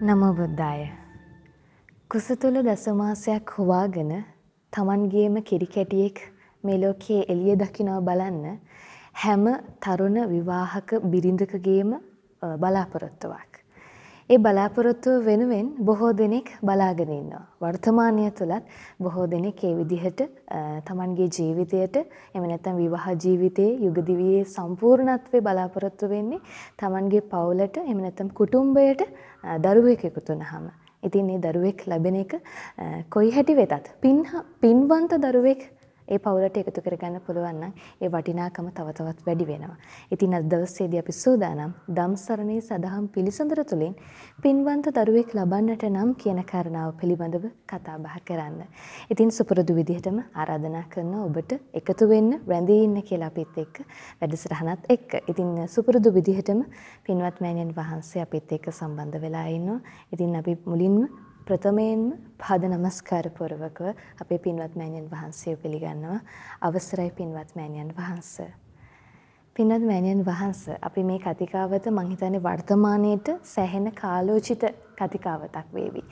නමෝ බුද්දාය. කුස තුල දසමාසයක් හොවාගෙන Tamanගේම කිරි කැටියෙක් මේ ලෝකයේ එළිය දකින්නවා බලන්න හැම තරුණ විවාහක බිරිඳකගේම බලාපොරොත්තුවක්. ඒ බලාපොරොත්තුව වෙනුවෙන් බොහෝ දෙනෙක් බලාගෙන ඉන්නවා. වර්තමානය තුලත් බොහෝ දෙනෙක් ඒ විදිහට තමන්ගේ ජීවිතයට එහෙම නැත්නම් විවාහ ජීවිතයේ යුගදිවියේ සම්පූර්ණත්වයේ බලාපොරොත්තු වෙන්නේ තමන්ගේ පවුලට එහෙම නැත්නම් කුටුම්බයට දරුවෙක් එකතු වුනහම. ඉතින් මේ දරුවෙක් ලැබෙන එක කොයි හැටි වෙතත් පින්වන්ත දරුවෙක් ඒ පවුලට එකතු කරගන්න පුළුවන් නම් ඒ වටිනාකම තව තවත් වැඩි වෙනවා. ඉතින් අද දවසේදී අපි සූදානම් ධම්සරණේ සදහම් පිළිසඳර තුලින් පින්වන්ත දරුවෙක් ලබන්නට නම් කියන කාරණාව පිළිබඳව කතා බහ කරන්න. ඉතින් සුපුරුදු විදිහටම ආරාධනා කරන ඔබට එකතු වෙන්න රැඳී ඉන්න කියලා අපිත් එක්ක වැඩසටහනත් එක්ක. ඉතින් සුපුරුදු විදිහටම පින්වත් මෑණියන් වහන්සේ අපිත් එක්ක සම්බන්ධ වෙලා ඉන්නවා. ඉතින් අපි මුලින්ම ප්‍රථමයෙන්ම පාද නමස්කාර පූර්වකව අපේ පින්වත් මෑණියන් වහන්සේව පිළිගන්නවා. අවසරයි පින්වත් මෑණියන් වහන්ස. පින්වත් මෑණියන් වහන්ස අපි මේ කතිකාවත මං හිතන්නේ වර්තමානයේට සැහෙන කාලෝචිත කතිකාවතක් වේවි.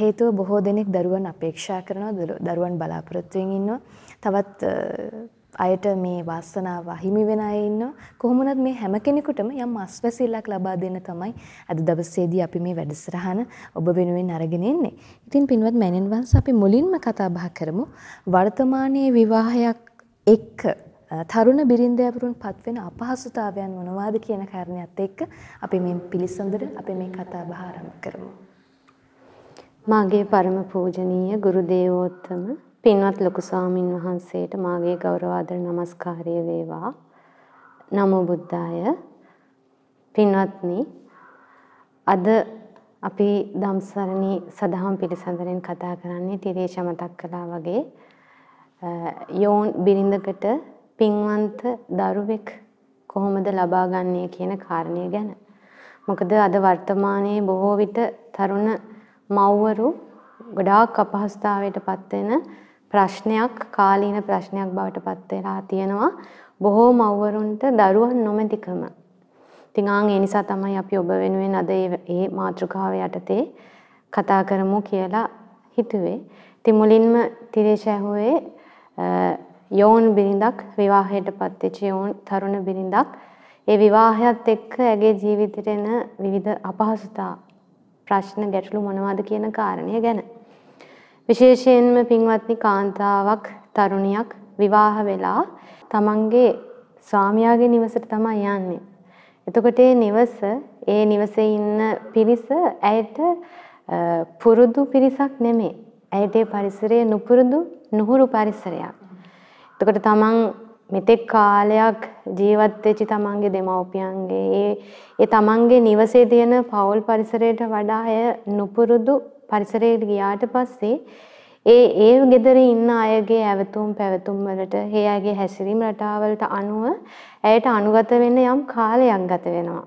හේතුව බොහෝ දෙනෙක් දරුවන් අපේක්ෂා කරනවා දරුවන් බලාපොරොත්තුෙන් ඉන්නවා. තවත් අයට මේ වාසනාව අහිමි වෙන අය ඉන්නවා. කොහොමුණත් මේ හැම කෙනෙකුටම යම් අස්වැසිල්ලක් ලබා දෙන්න තමයි අද දවසේදී අපි මේ වැඩසටහන ඔබ වෙනුවෙන් අරගෙන ඉන්නේ. ඉතින් පින්වත් මෑණියන් වහන්සේ අපි මුලින්ම කතා බහ කරමු වර්තමානයේ විවාහයක් එක්ක තරුණ බිරින්දෑවරුන් පත්වෙන අපහසුතාවයන් මොනවාද කියන කාරණයත් එක්ක අපි මේ පිළිසඳර අපි මේ කතා බහ ආරම්භ කරමු. මාගේ පරම පූජනීය ගුරු දේවෝත්තම පින්වත් ලොකු ස්වාමින් වහන්සේට මාගේ ගෞරවාදර නමස්කාරය වේවා. නමෝ බුද්ධාය. පින්වත්නි අද අපි ධම්සරණී සදහම් පිළිසඳරෙන් කතා කරන්නේ තිරේෂ මතක් කළා වගේ යෝන් බිරිඳකට පින්වන්ත දරුවෙක් කොහොමද ලබා ගන්නේ කියන කාරණය ගැන. මොකද අද වර්තමානයේ බොහෝ විට තරුණ මව්වරු ගොඩාක් අපහසුතාවයට පත් වෙන ප්‍රශ්නයක් කාලීන ප්‍රශ්නයක් බවට පත් වෙලා තියෙනවා බොහෝ මව්වරුන්ට දරුවන් නොමැතිකම. ඉතින් ආන් ඒ නිසා තමයි අපි ඔබ වෙනුවෙන් අද මේ මාතෘකාව යටතේ කතා කරමු කියලා හිතුවේ. ඉතින් මුලින්ම තිරේෂ ඇහුවේ යෝන් බිරිඳක් විවාහයටපත් වෙච්ච යෝන් තරුණ බිරිඳක් ඒ විවාහයත් එක්ක ඇගේ ජීවිතේට එන විවිධ අපහසුතා ප්‍රශ්න ගැටලු මොනවද කියන කාරණය ගැන. විශේෂයෙන්ම පින්වත්නි කාන්තාවක් තරුණියක් විවාහ වෙලා තමන්ගේ ස්වාමියාගේ නිවසට තමයි යන්නේ. එතකොට ඒ නිවස ඒ නිවසේ ඉන්න පිරිස ඇයට පුරුදු පිරිසක් නෙමෙයි. ඇයට ඒ පරිසරය නුපුරුදු නුහුරු පරිසරයක්. එතකොට තමන් මෙතෙක් කාලයක් ජීවත් වෙච්ච තමන්ගේ දෙමව්පියන්ගේ ඒ ඒ තමන්ගේ නිවසේ තියෙන පෞල් පරිසරයට වඩා අය නුපුරුදු පරිසරයට ගියාට පස්සේ ඒ ඒ ගෙදර ඉන්න අයගේ ඇවතුම් පැවතුම් වලට ඒ අයගේ හැසිරීම රටාවලට අනුව ඇයට අනුගත වෙන්න යම් කාලයක් ගත වෙනවා.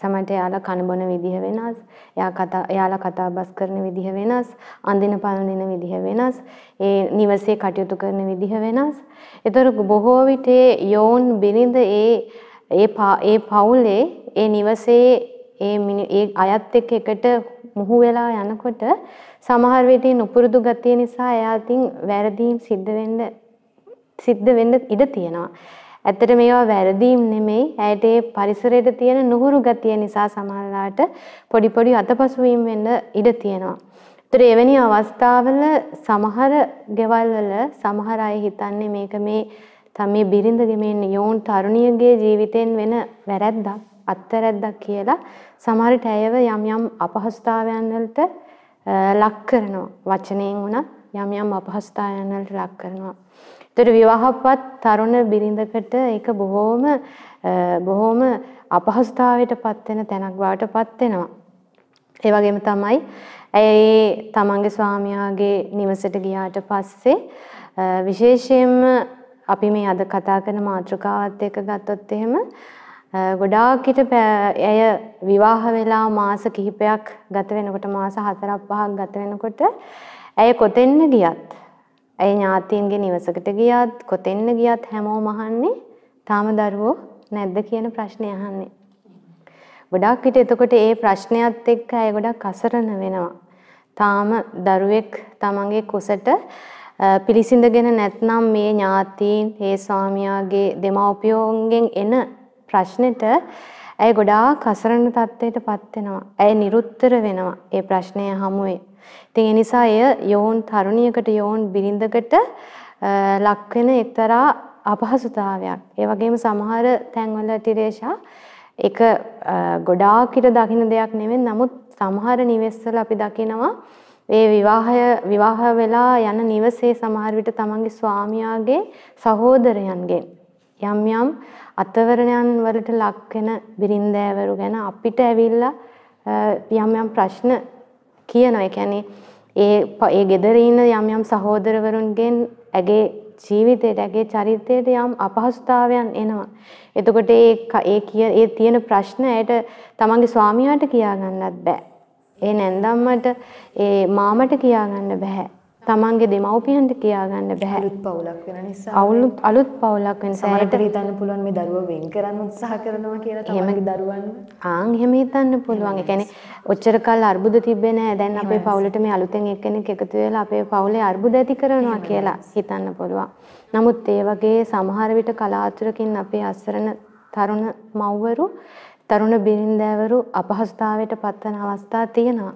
සමහරට එයාලා කන බොන විදිහ වෙනස්, එයා කතා එයාලා කතා බස් කරන විදිහ වෙනස්, අඳින පළඳින විදිහ වෙනස්, ඒ නිවසේ කටයුතු කරන විදිහ වෙනස්. ඒතර බොහෝ විට යෝන් බිරිඳ ඒ ඒ ඒ පවුලේ ඒ නිවසේ ඒ ඒ අයත් එක්ක එකට මුහු වෙලා යනකොට සමහර විට නුපුරුදු ගතිය නිසා එයාටින් වැරදීම් සිද්ධ වෙන්න සිද්ධ වෙන්න ඉඩ තියෙනවා. ඇත්තට මේවා වැරදීම් නෙමෙයි. ඇයට ඒ පරිසරයට තියෙන නුහුරු ගතිය නිසා සමහරලාට පොඩි පොඩි අතපසුවීම් වෙන්න ඉඩ තියෙනවා. ඒතර එවැනි අවස්ථාවල සමහර ගෙවල් වල සමහර අය හිතන්නේ මේක මේ තමයි බිරිඳගේ මේ යෝන් තරුණියගේ ජීවිතෙන් වෙන වැරැද්දක් අත්තරැද්දක් කියලා සමහරට ඇයව යම් යම් අපහසුතාවයන් වලට ලක් කරනවා. වචනයෙන් වුණත් යම් යම් අපහසුතාවයන් වලට ලක් කරනවා. ඒතර විවාහපත් තරුණ බිරිඳකට ඒක බොහොම බොහොම අපහසුතාවයට පත් වෙන තැනක් බවට පත් වෙනවා. ඒ වගේම තමයි ඇය තමන්ගේ ස්වාමියාගේ නිවසට ගියාට පස්සේ විශේෂයෙන්ම අපි මේ අද කතා කරන මාතෘකාවත් එක්ක ගත්තොත් එහෙම ගොඩාක් හිට ඇය විවාහ වෙලා මාස කිහිපයක් ගත වෙනකොට මාස 4ක් 5ක් ගත වෙනකොට ඇය කොතෙන්න ගියත් ඇය ඥාතීන්ගේ නිවසකට ගියත් කොතෙන්න ගියත් හැමෝම අහන්නේ තාම දරුවෝ නැද්ද කියන ප්‍රශ්නේ අහන්නේ. ගොඩාක් විට එතකොට ඒ ප්‍රශ්නයත් එක්ක අය ගොඩක් අසරණ වෙනවා. තාම දරුවෙක් තමන්ගේ කුසට පිළිසිඳගෙන නැත්නම් මේ ඥාතීන් ඒ ස්වාමියාගේ දෙමව්පියෝන්ගෙන් එන ප්‍රශ්නෙට ඇය ගොඩාක් අසරණ තත්ත්වයටපත් වෙනවා. ඇය නිරුත්තර වෙනවා ඒ ප්‍රශ්නය හමුවේ. ඉතින් ඒ නිසා එය යෝන් තරුණියකට යෝන් බිරිඳකට ලක් වෙන එක්තරා අපහසුතාවයක්. ඒ වගේම සමහර තැන්වල ටිරේෂා ඒක ගොඩාක් ඉර දකින්න දෙයක් නෙවෙයි. නමුත් සමහර නිවෙස්වල අපි දකිනවා ඒ විවාහය විවාහ වෙලා යන නිවසේ සමහර විට තමන්ගේ ස්වාමියාගේ සහෝදරයන්ගෙන් යම් යම් අතවරණයන් වලට ලක් වෙන බිරින්දෑවරු ගැන අපිට ඇවිල්ලා යම් යම් ප්‍රශ්න කියනවා. ඒ කියන්නේ ඒ ඒ ගෙදර ඉන්න යම් යම් සහෝදරවරුන්ගෙන් ඇගේ ජීවිතයට ඇගේ චරිතයට යම් අපහසුතාවයන් එනවා. එතකොට ඒ ඒ කිය ඒ තියෙන ප්‍රශ්න ඇයට තමන්ගේ ස්වාමියාට කියාගන්නත් බෑ. ඒ නැන්දම්මට ඒ මාමට කියාගන්න බෑ. තමන්ගේ දෙමව්පියන්ට කියාගන්න බෑ. අලුත් පවුලක් වෙන නිසා. අලුත් අලුත් පවුලක් වෙන නිසා සමහරට හිතන්න පුළුවන් මේ දරුවා වෙන් කරන්න උත්සාහ කරනවා කියලා තමන්ගේ දරුවන්. ආන් එහෙම හිතන්න පුළුවන්. ඒ කියන්නේ ඔච්චර කල් අර්බුද තිබ්බේ නෑ. දැන් අපේ පවුලට මේ අලුතෙන් එක්කෙනෙක් එකතු වෙලා අපේ පවුලේ අර්බුද ඇති කරනවා කියලා හිතන්න පුළුවන්. නමුත් ඒ වගේ සමහර විට කලාතුරකින් අපේ අසරණ තරුණ මව්වරු තරුණ බිරින්දෑවරු අපහසුතාවයට පත්වන අවස්ථා තියෙනවා.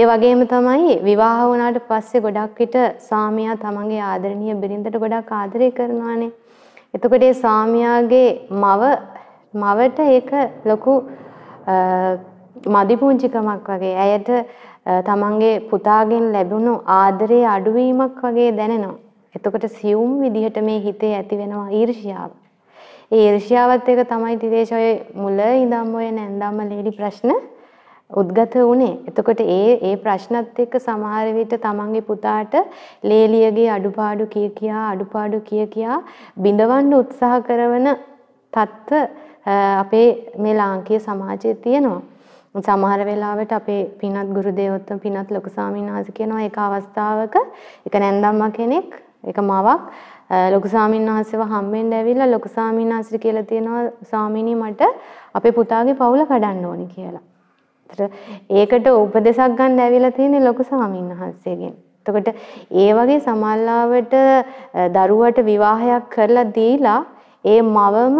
ඒ වගේම තමයි විවාහ වුණාට පස්සේ ගොඩක් විට ස්වාමියා තමන්ගේ ආදරණීය බිරිඳට ගොඩක් ආදරය කරනවානේ. එතකොට ඒ ස්වාමියාගේ මව මවට ඒක ලොකු මදි පුංචිකමක් වගේ. ඇයට තමන්ගේ පුතාගෙන් ලැබුණු ආදරයේ අඩුවීමක් වගේ දැනෙනවා. එතකොට සියුම් විදිහට මේ හිතේ ඇති වෙනවා ඊර්ෂ්‍යාව. ඒ ඊර්ෂ්‍යාවත් එක තමයි දිවේශ ඔය මුල ඉඳන්ම ඔය නැන්දම්ම ලේඩි ප්‍රශ්න උද්ගත වුණේ. එතකොට ඒ ඒ ප්‍රශ්නත් එක්ක සමහර විට තමන්ගේ පුතාට ලේලියගේ අඩුපාඩු කිය කියා අඩුපාඩු කිය කියා බිඳවන්න උත්සාහ කරන තත්ත්ව අපේ මේ ලාංකීය සමාජයේ තියෙනවා. සමහර වෙලාවට අපේ පිනත් ගුරු දේවෝත්තම පිනත් ලොකු ස්වාමීන් වහන්සේ කියනවා ඒක අවස්ථාවක එක නැන්දම්මා කෙනෙක් එක මවක් ලොකු ස්වාමීන් වහන්සේව හම්බෙන්න ඇවිල්ලා ලොකු ස්වාමීන් වහන්සේට කියලා තියෙනවා ස්වාමීනි මට අපේ පුතාගේ පවුල කඩන්න ඕනි කියලා. ඒකට උපදේශක් ගන්න ඇවිල්ලා තියෙන්නේ ලොකු ස්වාමීන් වහන්සේගෙන්. එතකොට ඒ වගේ සමල්ලාවට දරුවට විවාහයක් කරලා දීලා ඒ මවම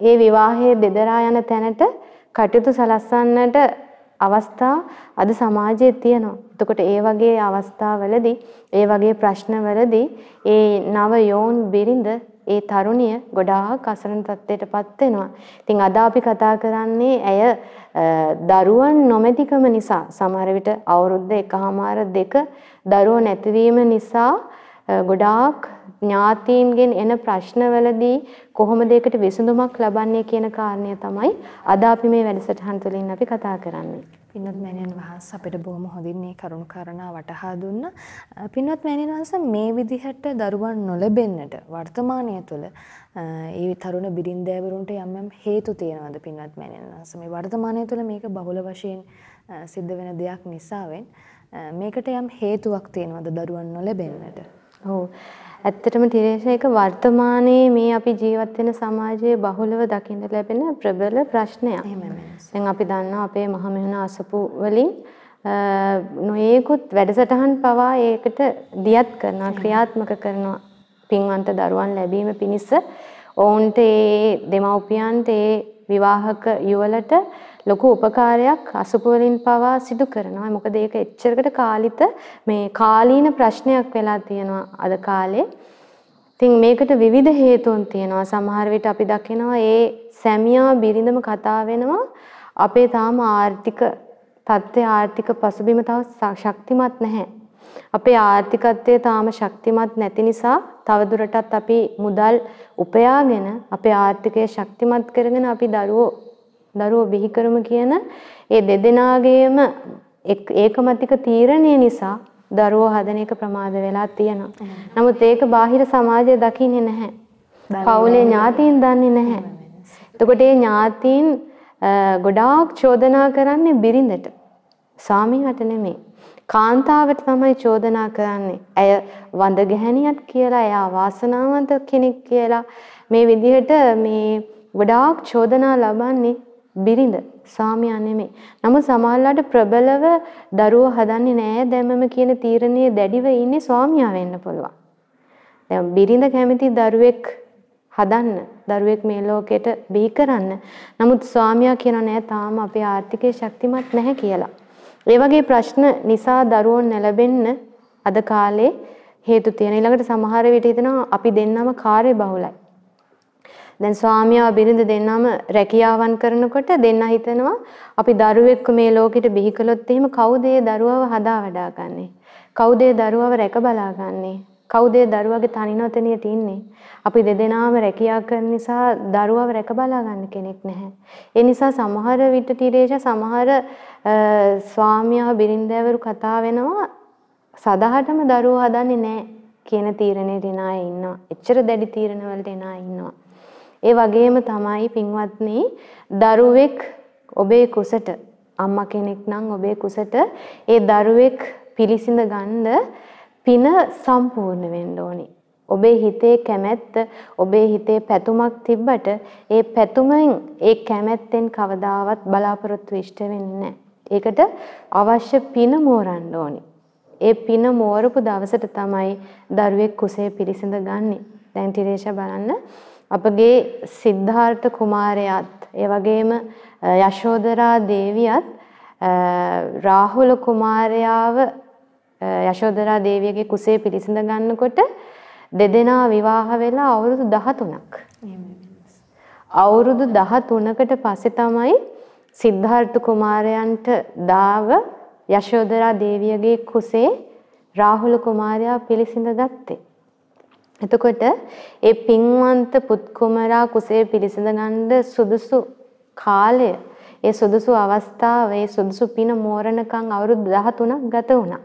ඒ විවාහයේ දෙදරා යන තැනට කටයුතු සලස්වන්නට අවස්ථා අද සමාජයේ තියෙනවා. එතකොට ඒ වගේ අවස්ථාවලදී ඒ වගේ ප්‍රශ්නවලදී ඒ නව යෝන් බිරිඳ ඒ තරුණිය ගොඩාක් අසරණ තත්ත්වයටපත් වෙනවා. ඉතින් අද අපි කතා කරන්නේ ඇය දරුවන් නොමැතිකම නිසා සමහර විට අවුරුද්ද එකහමාර දෙක දරුවෝ නැතිවීම නිසා ගොඩාක් ඥාතීන්ගෙන් එන ප්‍රශ්නවලදී කොහොමද ඒකට විසඳුමක් ලබන්නේ කියන කාරණය තමයි අද අපි මේ වැඩසටහන් තුළින් අපි කතා කරන්නේ. පින්වත් මෑණියන් වහන්සේ අපිට බොහොම හොඳින් මේ කරුණු කාරණා වටහා දුන්නා. පින්වත් මෑණියන් වහන්සේ මේ විදිහට දරුවන් නොලැබෙන්නට වර්තමානය තුළ ඒ තරුණ බිරින්දෑවරුන්ට යම් යම් හේතු තියෙනවද පින්වත් මෑණියන් වහන්සේ? මේ වර්තමානය තුළ මේක බහුල වශයෙන් සිද්ධ වෙන දෙයක් නිසාවෙන් මේකට යම් හේතුවක් තියෙනවද දරුවන් නොලැබෙන්නට? ඔව්. ඇත්තටම තිරේෂ එක වර්තමානයේ මේ අපි ජීවත් වෙන සමාජයේ බහුලව දකින්න ලැබෙන ප්‍රබල ප්‍රශ්නයක්. දැන් අපි දන්නවා අපේ මහමෙහුන අසපු වලින් නොයේකුත් වැඩසටහන් පවා ඒකට දියත් කරනවා ක්‍රියාත්මක කරනවා පින්වන්ත දරුවන් ලැබීම පිණිස ඔවුන්ට ඒ දෙමව්පියන්ට ඒ විවාහක යුවලට ලොකු උපකාරයක් අසුප වලින් පවා සිදු කරනවා. මොකද ඒක එච්චරකට කාලිත මේ කාලීන ප්‍රශ්නයක් වෙලා තියෙනවා අද කාලේ. ඉතින් මේකට විවිධ හේතුන් තියෙනවා. සමහර විට අපි දකිනවා ඒ සැමියා බිරිඳම කතා වෙනවා අපේ තාම ආර්ථික තත්ත්වය ආර්ථික පසුබිම තව ශක්තිමත් නැහැ. අපේ ආර්ථිකත්වය තාම ශක්තිමත් නැති නිසා තවදුරටත් අපි මුදල් උපයාගෙන අපේ ආර්ථිකය ශක්තිමත් කරගෙන අපි දරුවෝ දරුවෝ බිහි කරමු කියන ඒ දෙදෙනාගේම ඒකමතික තීරණය නිසා දරුවෝ හදන එක ප්‍රමාද වෙලා තියෙනවා. නමුත් ඒක බාහිර සමාජය දකින්නේ නැහැ. පවුලේ ඥාතීන් දන්නේ නැහැ. එතකොට ඒ ඥාතීන් ගොඩාක් චෝදනා කරන්නේ බිරිඳට. ස්වාමීහට නෙමෙයි. කාන්තාවට තමයි චෝදනා කරන්නේ. ඇය වඳ ගැහණියක් කියලා, එයා වාසනාවන්ත කෙනෙක් කියලා මේ විදිහට මේ ගොඩාක් චෝදනා ලබන්නේ බිරිඳ ස්වාමියා නෙමෙයි. නමුත් සමහරලාට ප්‍රබලව දරුවෝ හදන්නේ නෑ දැමම කියන තීරණයේ දැඩිව ඉන්නේ ස්වාමියා වෙන්න පුළුවන්. දැන් බිරිඳ කැමති දරුවෙක් හදන්න, දරුවෙක් මේ ලෝකෙට බිහි කරන්න. නමුත් ස්වාමියා කියන නෑ තාම අපේ ආර්ථිකයේ ශක්තිමත් නැහැ කියලා. ඒ වගේ ප්‍රශ්න නිසා දරුවෝ නැලබෙන්න අද කාලේ හේතු තියෙන. ඊළඟට සමහර විට හිතනවා අපි දෙන්නම කාර්ය බහුලයි. දැන් ස්වාමියා බිරිඳ දෙන්නම රැකියාවන් කරනකොට දෙන්න හිතනවා අපි දරුවෙක් මේ ලෝකෙට බිහි කළොත් එහෙම කවුද ඒ දරුවව හදා වඩා ගන්නෙ? කවුද ඒ දරුවව රැක බලා ගන්නෙ? කවුද ඒ දරුවගේ තනිනොතනියට ඉන්නේ? අපි දෙදෙනාම රැකියා කරන නිසා දරුවව රැක බලා ගන්න කෙනෙක් නැහැ. ඒ නිසා සමහර විට ටිරේෂ සමහර ස්වාමියා බිරිඳවරු කතා වෙනවා සදාහටම දරුවෝ හදන්නේ නැහැ කියන තීරණයට එන අය ඉන්නවා. එච්චර දැඩි තීරණ වලට එන අය ඉන්නවා. ඒ වගේම තමයි පින්වත්නි දරුවෙක් ඔබේ කුසට අම්මා කෙනෙක් නම් ඔබේ කුසට ඒ දරුවෙක් පිළිසිඳ ගන්න පින සම්පූර්ණ වෙන්න ඕනි. ඔබේ හිතේ කැමැත්ත ඔබේ හිතේ පැතුමක් තිබ්බට ඒ පැතුමෙන් ඒ කැමැත්තෙන් කවදාවත් බලාපොරොත්තු ඉෂ්ට වෙන්නේ ඒකට අවශ්‍ය පින මෝරන්න ඕනි. ඒ පින මෝරපු දවසට තමයි දරුවෙක් කුසේ පිළිසිඳ ගන්නෙ. දැන් ටිරේෂා බලන්න අපගේ සිද්ධාර්ථ කුමාරයාත් ඒ වගේම යශෝදරා දේවියත් රාහුල කුමාරයාව යශෝදරා දේවියගේ කුසේ පිළිසඳ ගන්නකොට දෙදෙනා විවාහ වෙලා අවුරුදු 13ක්. අවුරුදු 13කට පස්සේ තමයි සිද්ධාර්ථ කුමාරයන්ට දාව යශෝදරා දේවියගේ කුසේ රාහුල කුමාරයා පිළිසිඳ ගත්තේ. එතකොට ඒ පින්වන්ත පුත් කුමරා කුසේ පිළිසඳ ගන්න සුදුසු කාලය ඒ සුදුසු අවස්ථාව ඒ සුදුසු පින මෝරණකම් අවුරුදු 13ක් ගත වුණා.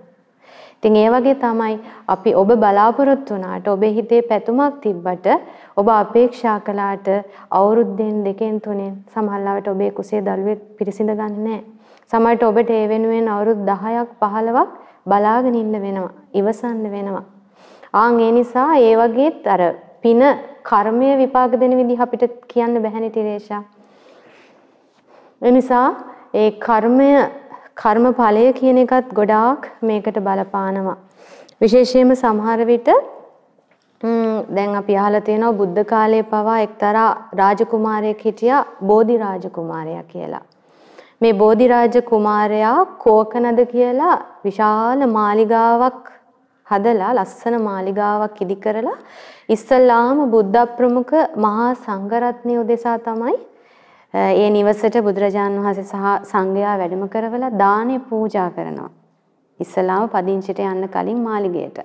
ඉතින් ඒ වගේ තමයි අපි ඔබ බලාපොරොත්තු වුණාට ඔබේ හිතේ පැතුමක් තිබ්බට ඔබ අපේක්ෂා කළාට අවුරුද්දෙන් දෙකෙන් තුනෙන් සමහරවිට ඔබේ කුසේ දරුවෙක් පිරිසිඳ ගන්න නැහැ. සමහරට ඔබට ඒ වෙනුවෙන් අවුරුදු 10ක් 15ක් බලාගෙන ඉන්න වෙනවා. ඉවසන්න වෙනවා. ආන් ඒ නිසා ඒ වගේත් අර පින කර්මය විපාක දෙන විදිහ අපිට කියන්න බැහැනේ තිරේෂා. ඒ නිසා ඒ කර්මය කර්ම ඵලය කියන එකත් ගොඩාක් මේකට බලපානවා. විශේෂයෙන්ම සමහර විට දැන් අපි අහලා තියෙනවා බුද්ධ කාලයේ පවා එක්තරා රාජකුමාරයෙක් හිටියා බෝධි රාජකුමාරයා කියලා. මේ බෝධි රාජකුමාරයා කෝකනද කියලා විශාල මාලිගාවක් හදලා ලස්සන මාලිගාවක් ඉදි කරලා ඉස්සල්ලාම බුද්ධ ප්‍රමුඛ මහා සංඝරත්නය උදෙසා තමයි ඒ නිවසට බුදුරජාන් වහන්සේ සහ සංඝයා වැඩම කරවලා දානේ පූජා කරනවා. ඉස්සලාම පදිංචිට යන්න කලින් මාලිගයට.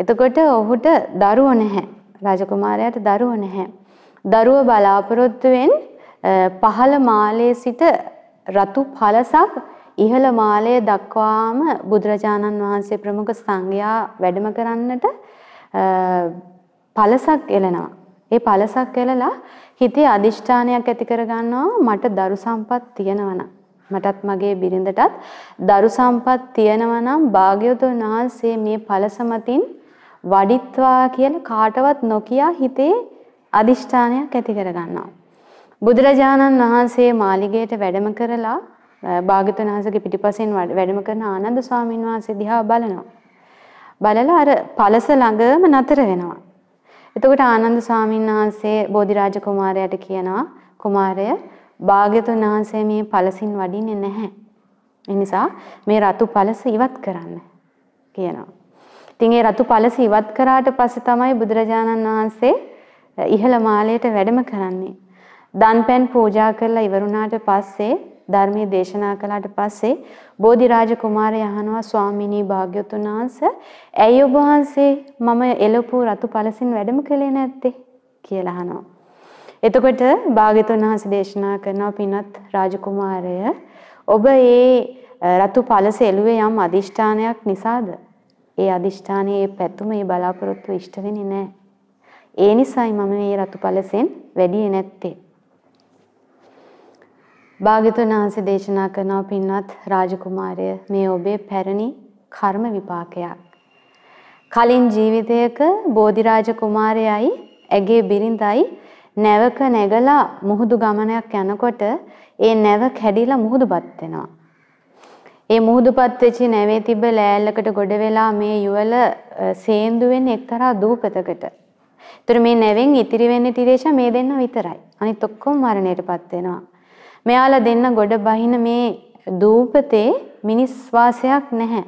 එතකොට ඔහුට දරුවෝ නැහැ. රාජකුමාරයාට දරුවෝ නැහැ. දරුව බලාපොරොත්තුවෙන් පහළ මාලයේ සිට රතු පළසක් ඉහළ මාලය දක්වාම බුදුරජාණන් වහන්සේ ප්‍රමුඛ සංඝයා වැඩම කරන්නට පළසක් එලනවා. ඒ පළසක් එලලා හිතේ අදිෂ්ඨානයක් ඇති කරගන්නවා මට දරු සම්පත් තියෙනවා මටත් මගේ බිරිඳටත් දරු සම්පත් තියෙනවා නම් භාග්‍යවතුන් වහන්සේ මේ පළස මතින් වඩිත්වා කියලා කාටවත් නොකිය හිතේ අදිෂ්ඨානයක් ඇති කරගන්නවා. බුදුරජාණන් වහන්සේ මාලිගයට වැඩම කරලා භාග්‍යවතුන් වහන්සේගේ පිටිපස්සෙන් වැඩම කරන ආනන්ද ස්වාමීන් වහන්සේ දිහා බලනවා. බලලා අර පළස ළඟම නතර වෙනවා. එතකොට ආනන්ද ස්වාමීන් වහන්සේ බෝධිරාජ කුමාරයාට කියනවා කුමාරය භාග්‍යවතුන් වහන්සේ මේ පළසින් වඩින්නේ නැහැ. ඒ නිසා මේ රතු පළස ඉවත් කරන්න කියනවා. ඉතින් ඒ රතු පළස ඉවත් කරාට පස්සේ තමයි බුදුරජාණන් වහන්සේ ඉහළ මාලයට වැඩම කරන්නේ. දන්පැන් පූජා කරලා ඉවරුණාට පස්සේ ධර්මයේ දේශනා කළාට පස්සේ බෝධිරාජ කුමාරයා අහනවා ස්වාමිනී භාග්‍යවතුන් වහන්සේ ඇයි ඔබ වහන්සේ මම එළපු රතු පළසින් වැඩම කළේ නැත්තේ කියලා අහනවා. එතකොට භාග්‍යවතුන් වහන්සේ දේශනා කරනවා පින්වත් රාජකුමාරය ඔබ ඒ රතු පළස එළුවේ යම් අදිෂ්ඨානයක් නිසාද? ඒ අදිෂ්ඨානයේ පැතුම ඒ බලාපොරොත්තු ඉෂ්ට වෙන්නේ නැහැ. ඒ නිසායි මම මේ රතු පළසෙන් වැඩියේ නැත්තේ. භාග්‍යතුන් වහන්සේ දේශනා කරනවා පින්වත් රාජකුමාරය මේ ඔබේ පැරණි කර්ම විපාකයක්. කලින් ජීවිතයක බෝධිරාජ කුමාරයයි ඇගේ බිරිඳයි නැවක නැගලා මුහුදු ගමනයක් යනකොට ඒ නැව කැඩිලා මුහුදුපත් වෙනවා. ඒ මුහුදුපත් වෙච්ච නැවේ තිබ්බ ලෑල්ලකට ගොඩ වෙලා මේ යුවල සේන්දු වෙන්නේ එක්තරා දූපතකට. ඒතර මේ නැවෙන් ඉතිරි වෙන්නේ ටිරේෂා මේ දෙන්න විතරයි. අනිත් ඔක්කොම මරණයටපත් වෙනවා. මෙයාලා දෙන්න ගොඩ බහින මේ දූපතේ මිනිස් වාසයක් නැහැ.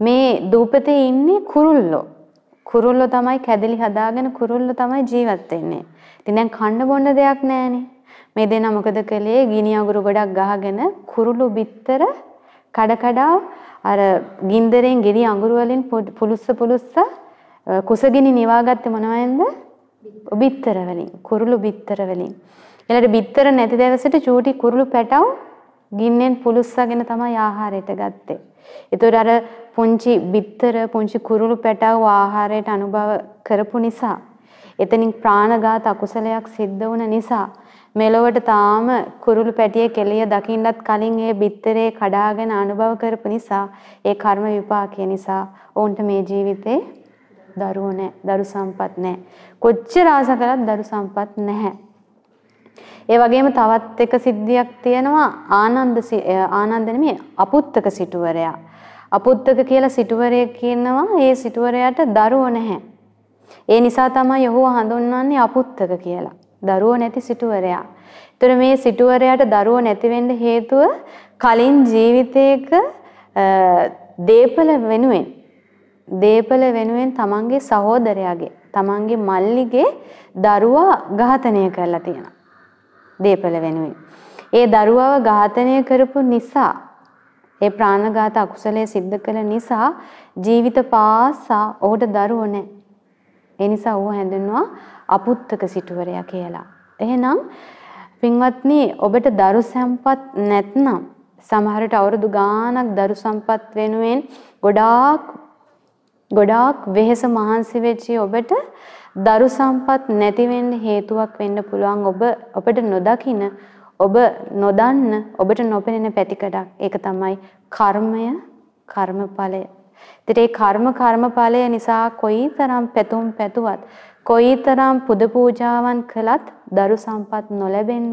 මේ දූපතේ ඉන්නේ කුරුල්ලෝ. කුරුල්ලෝ තමයි කැදලි හදාගෙන කුරුල්ලෝ තමයි ජීවත් වෙන්නේ. ඉතින් දැන් කන්න බොන්න දෙයක් නැහනේ. මේ දෙනා මොකද කළේ? ගිනි අඟුරු ගොඩක් ගහගෙන කුරුළු බිත්තර කඩ කඩා අර ගින්දරෙන් ගෙඩි අඟුරු වලින් පුලුස්ස පුලුස්ස කුසගිනි නිවාගත්තේ මොනවෙන්ද? බිත්තර වලින් කුරුළු බිත්තර වලින්. ඊළඟට බිත්තර නැති දවසට චූටි කුරුළු පැටව ගින්නෙන් පුලුස්සගෙන තමයි ආහාරයට ගත්තේ. ඒතර අර පුංචි බිත්තර පුංචි කුරුළු පැටව ආහාරයට අනුභව කරපු නිසා එතනින් ප්‍රාණඝාත අකුසලයක් සිද්ධ වුණ නිසා මෙලොවට තාම කුරුළු පැටියේ කෙලිය දකින්නත් කලින් ඒ බිත්තරේ කඩාගෙන අනුභව කරපු නිසා ඒ කර්ම විපාකය නිසා ඔවුන්ට මේ ජීවිතේ දරුවෝ නැහැ දරු සම්පත් නැහැ කොච්චර ආස කළත් දරු සම්පත් නැහැ ඒ වගේම තවත් එක සිද්ධියක් තියෙනවා ආනන්ද ආනන්ද නෙමෙයි අපුත්තක සිටුවරයා අපුත්තක කියලා සිටුවරයෙක් කියනවා ඒ සිටුවරයාට දරුවෝ නැහැ ඒ නිසා තමයි යහුව හඳුන්වන්නේ අපුත්තක කියලා දරුවෝ නැති සිටුවරයා. ඒතර මේ සිටුවරයාට දරුවෝ නැති වෙන්න හේතුව කලින් ජීවිතයක දීපල වෙනුවෙන් දීපල වෙනුවෙන් තමන්ගේ සහෝදරයාගේ තමන්ගේ මල්ලිගේ දරුවා ඝාතනය කරලා තියෙනවා. දීපල වෙනුවෙන්. ඒ දරුවව ඝාතනය කරපු නිසා ඒ ප්‍රාණඝාත අකුසලයේ සිද්ධ කළ නිසා ජීවිත පාසා ඔහුට දරුවෝ නැහැ. ඒ නිසා ඌ හැඳින්වුවා අපුත්තක සිටුවරයා කියලා. එහෙනම් පින්වත්නි ඔබට දරු සම්පත් නැත්නම් සමහරට අවුරුදු ගාණක් දරු සම්පත් වෙනුවෙන් ගොඩාක් ගොඩාක් වෙහෙස මහන්සි වෙච්ච ඔබට දරු සම්පත් නැති වෙන්න හේතුවක් වෙන්න පුළුවන් ඔබ ඔබට නොදකින ඔබ නොදන්න ඔබට නොපෙනෙන පැතිකඩක් ඒක තමයි කර්මය කර්මඵලය. ඒතර ඒ කර්ම කර්මඵලය නිසා කොයිතරම් පැතුම් පැතුවත් කොයිතරම් පුද පූජාවන් කළත් දරු සම්පත් නොලැබෙන්න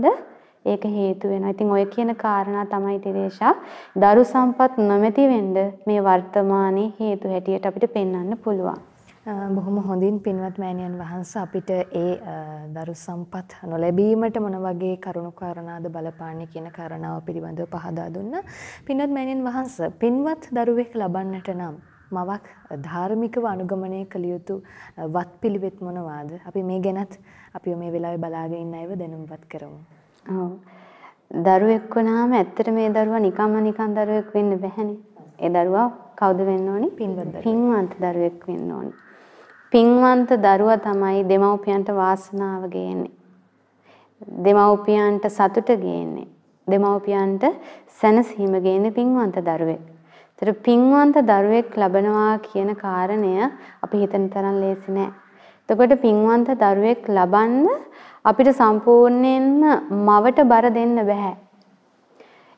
ඒක හේතු වෙනවා. ඉතින් ඔය කියන කාරණා තමයි තිරේෂා දරු සම්පත් නොමැති වෙන්න මේ වර්තමානයේ හේතු හැටියට අපිට පෙන්වන්න පුළුවන්. බොහොම හොඳින් පින්වත් මෑණියන් වහන්සේ අපිට ඒ දරු සම්පත් නොලැබීමට මොන වගේ කරුණු කාරණාද බලපාන්නේ කියන කාරණාව පිළිබඳව පහදා දුන්නා. පින්වත් මෑණියන් වහන්සේ පින්වත් දරුවෙක් ලබන්නට නම් මවක් ධාර්මිකව අනුගමනය කළ යුතු වත්පිළිවෙත් මොනවාද? අපි මේ ගැනත් අපි මේ වෙලාවේ බලාගෙන ඉන්න අයව දැනුම්පත් කරමු. ඔව්. දරුවෙක් වුණාම ඇත්තට මේ දරුවා නිකම්ම නිකන් දරුවෙක් වෙන්න බැහැනේ. ඒ දරුවා කවුද වෙන්න ඕනි? පින්වත් පින්වන්ත දරුවෙක් වෙන්න ඕනි. පින්වන්ත දරුවා තමයි දෙමව්පියන්ට වාසනාව ගේන්නේ. දෙමව්පියන්ට සතුට ගේන්නේ. දෙමව්පියන්ට සැනසීම ගේන්නේ පින්වන්ත දරුවෙක්. ඒතර පින්වන්ත දරුවෙක් ලබනවා කියන කාරණය අපි හිතන තරම් ලේසි නෑ. එතකොට පින්වන්ත දරුවෙක් ලබන්න අපිට සම්පූර්ණයෙන්ම මවට බර දෙන්න බෑ.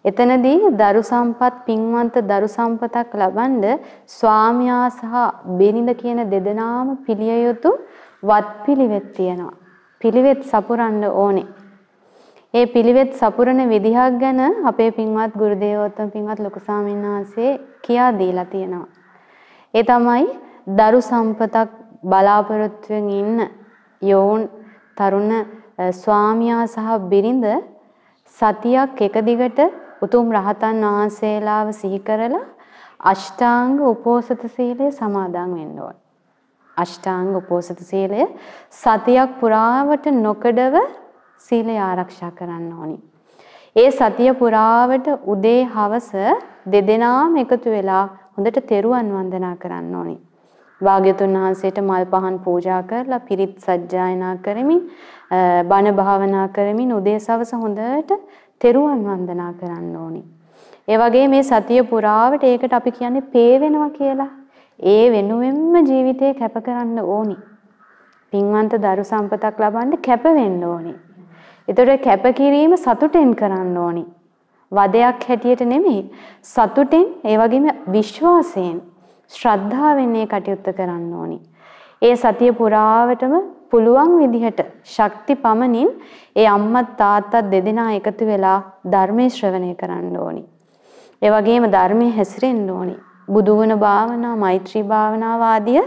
එතනදී දරු සම්පත් පින්වන්ත දරු සම්පතක් ලබනද ස්වාමියා සහ බිරිඳ කියන දෙදෙනාම පිළිය යුතු වත්පිළිවෙත් තියෙනවා. පිළිවෙත් සපුරන්න ඕනේ. ඒ පිළිවෙත් සපුරන විදිහක් ගැන අපේ පින්වත් ගුරු දේවෝත්තම පින්වත් ලොකු ස්වාමීන් වහන්සේ කියා දීලා තියෙනවා. ඒ තමයි දරු සම්පතක් බලාපොරොත්තුවෙන් ඉන්න යෝන් තරුණ ස්වාමියා සහ බිරිඳ සතියක් එක දිගට උතුම් රහතන් වහන්සේලාව සිහි කරලා අෂ්ටාංග උපෝසත සීලය සමාදන් වෙන්න ඕන. අෂ්ටාංග උපෝසත සීලය සතියක් පුරාවට නොකඩව සීලය ආරක්ෂා කරන්න ඕනි. ඒ සතිය පුරාවට උදේ හවස දෙදෙනාම එකතු වෙලා හොඳට තෙරුවන් වන්දනා කරන්න ඕනි. භාග්‍යතුන් වහන්සේට මල් පහන් පූජා කරලා පිරිත් සජ්ජායනා කරමින් බණ භාවනා කරමින් උදේ සවස හොඳට තෙරුවන් වන්දනා කරන්න ඕනි. ඒ වගේ මේ සතිය පුරාවට ඒකට අපි කියන්නේ පේ වෙනවා කියලා. ඒ වෙනුවෙන්ම ජීවිතේ කැප කරන්න ඕනි. පින්වන්ත දරු සම්පතක් ලබන්න කැප වෙන්න ඕනි. ඒතකොට කැපකිරීම සතුටෙන් කරන්න ඕනි. වදයක් හැටියට නෙමෙයි. සතුටෙන් ඒ වගේම විශ්වාසයෙන් ශ්‍රද්ධාවෙන් මේ කටයුත්ත කරන්න ඕනි. ඒ සතිය පුරාවටම පුළුවන් විදිහට ශක්ති පමණින් ඒ අම්මත් තාත්තත් දෙදෙනා එකතු වෙලා ධර්මයේ ශ්‍රවණය කරන්න ඕනි. ඒ වගේම ධර්මයේ හැසිරෙන්න ඕනි. බුදුගුණ භාවනා, මෛත්‍රී භාවනාව ආදිය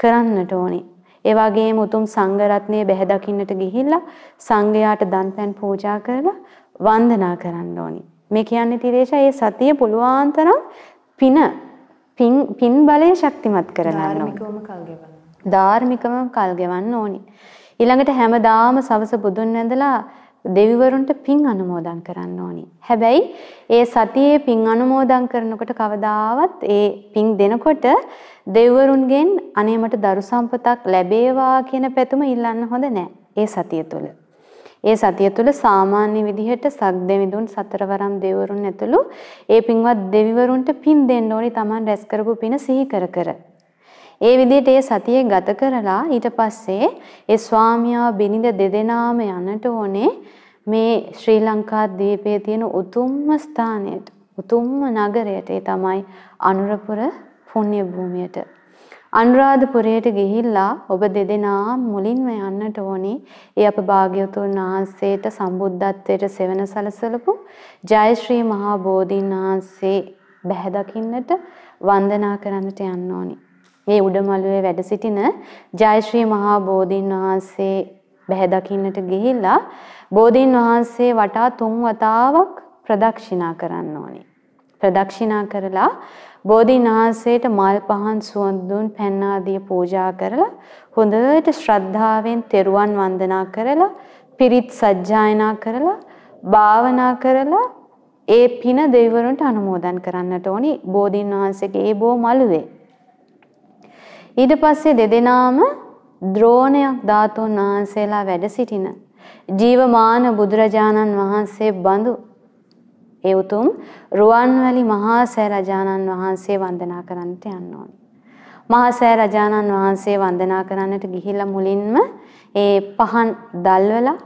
කරන්නට ඕනි. ඒ වගේම උතුම් සංඝ රත්නය බැහැ දකින්නට ගිහිල්ලා සංඝයාට දන්පැන් පූජා කරලා වන්දනා කරන්න ඕනි. මේ කියන්නේ තිරේෂා මේ සතිය පුළුවන් තරම් පින පින් පින් බලය ශක්තිමත් කරගන්න ඕනි. ධාර්මිකවම කල් ගෙවන්න. ඕනි. ඊළඟට හැමදාම සවස බුදුන් වැඳලා දෙවිවරුන්ට පින් අනුමෝදන් කරන්න ඕනි. හැබැයි ඒ සතියේ පින් අනුමෝදන් කරනකොට කවදාවත් ඒ පින් දෙනකොට දෙවිවරුන්ගෙන් අනේ මට දරු සම්පතක් ලැබේවා කියන පැතුම ඉල්ලන්න හොඳ නැහැ. ඒ සතිය තුළ. ඒ සතිය තුළ සාමාන්‍ය විදිහට සග්දෙවිඳුන් සතරවරම් දෙවිවරුන් ඇතුළු ඒ පින්වත් දෙවිවරුන්ට පින් දෙන්න ඕනි Taman රැස් කරපු පින සිහි කර කර. ඒ විදිහට ඒ සතියේ ගත කරලා ඊට පස්සේ ඒ ස්වාමියා බිනිඳ දෙදෙනාම යන්නට ඕනේ මේ ශ්‍රී ලංකා දීපයේ තියෙන උතුම්ම ස්ථානයට උතුම්ම නගරයට ඒ තමයි අනුරපුර පුණ්‍ය භූමියට අනුරාධපුරයට ගිහිල්ලා ඔබ දෙදෙනා මුලින්ම යන්නට ඕනි. ඒ අප භාග්‍යවතුන් වහන්සේට සම්බුද්ධත්වයට සෙවන සලසලපු ජයශ්‍රී මහා බෝධීන් වහන්සේ බැහැ දකින්නට වන්දනා කරන්නට යන්න ඕනි. මේ උඩමළුවේ වැඩ සිටින ජයශ්‍රී මහා බෝධීන් වහන්සේ බැහැ දකින්නට ගිහිල්ලා බෝධීන් වහන්සේ වටා තුන් වතාවක් ප්‍රදක්ෂිනා කරන්න ඕනි. ප්‍රදක්ෂිනා කරලා බෝධීන් වහන්සේට මල් පහන් සුවඳුන් පැන් ආදිය පූජා කරලා හොඳට ශ්‍රද්ධාවෙන් තෙරුවන් වන්දනා කරලා පිරිත් සජ්ජායනා කරලා භාවනා කරලා ඒ පින දෙවිවරුන්ට අනුමෝදන් කරන්නට ඕනි බෝධීන් වහන්සේගේ ඒ බෝ මළුවේ. ඊට පස්සේ දෙදෙනාම ද්‍රෝණයක් ධාතුන් වහන්සේලා වැඩ සිටින ජීවමාන බුදුරජාණන් වහන්සේ බඳු ඒ උතුම් රුවන්වැලි මහා සෑ රජාණන් වහන්සේ වන්දනා කරන්නට යන්න ඕනේ. මහා සෑ රජාණන් වහන්සේ වන්දනා කරන්නට ගිහිල්ලා මුලින්ම ඒ පහන් දල්වලා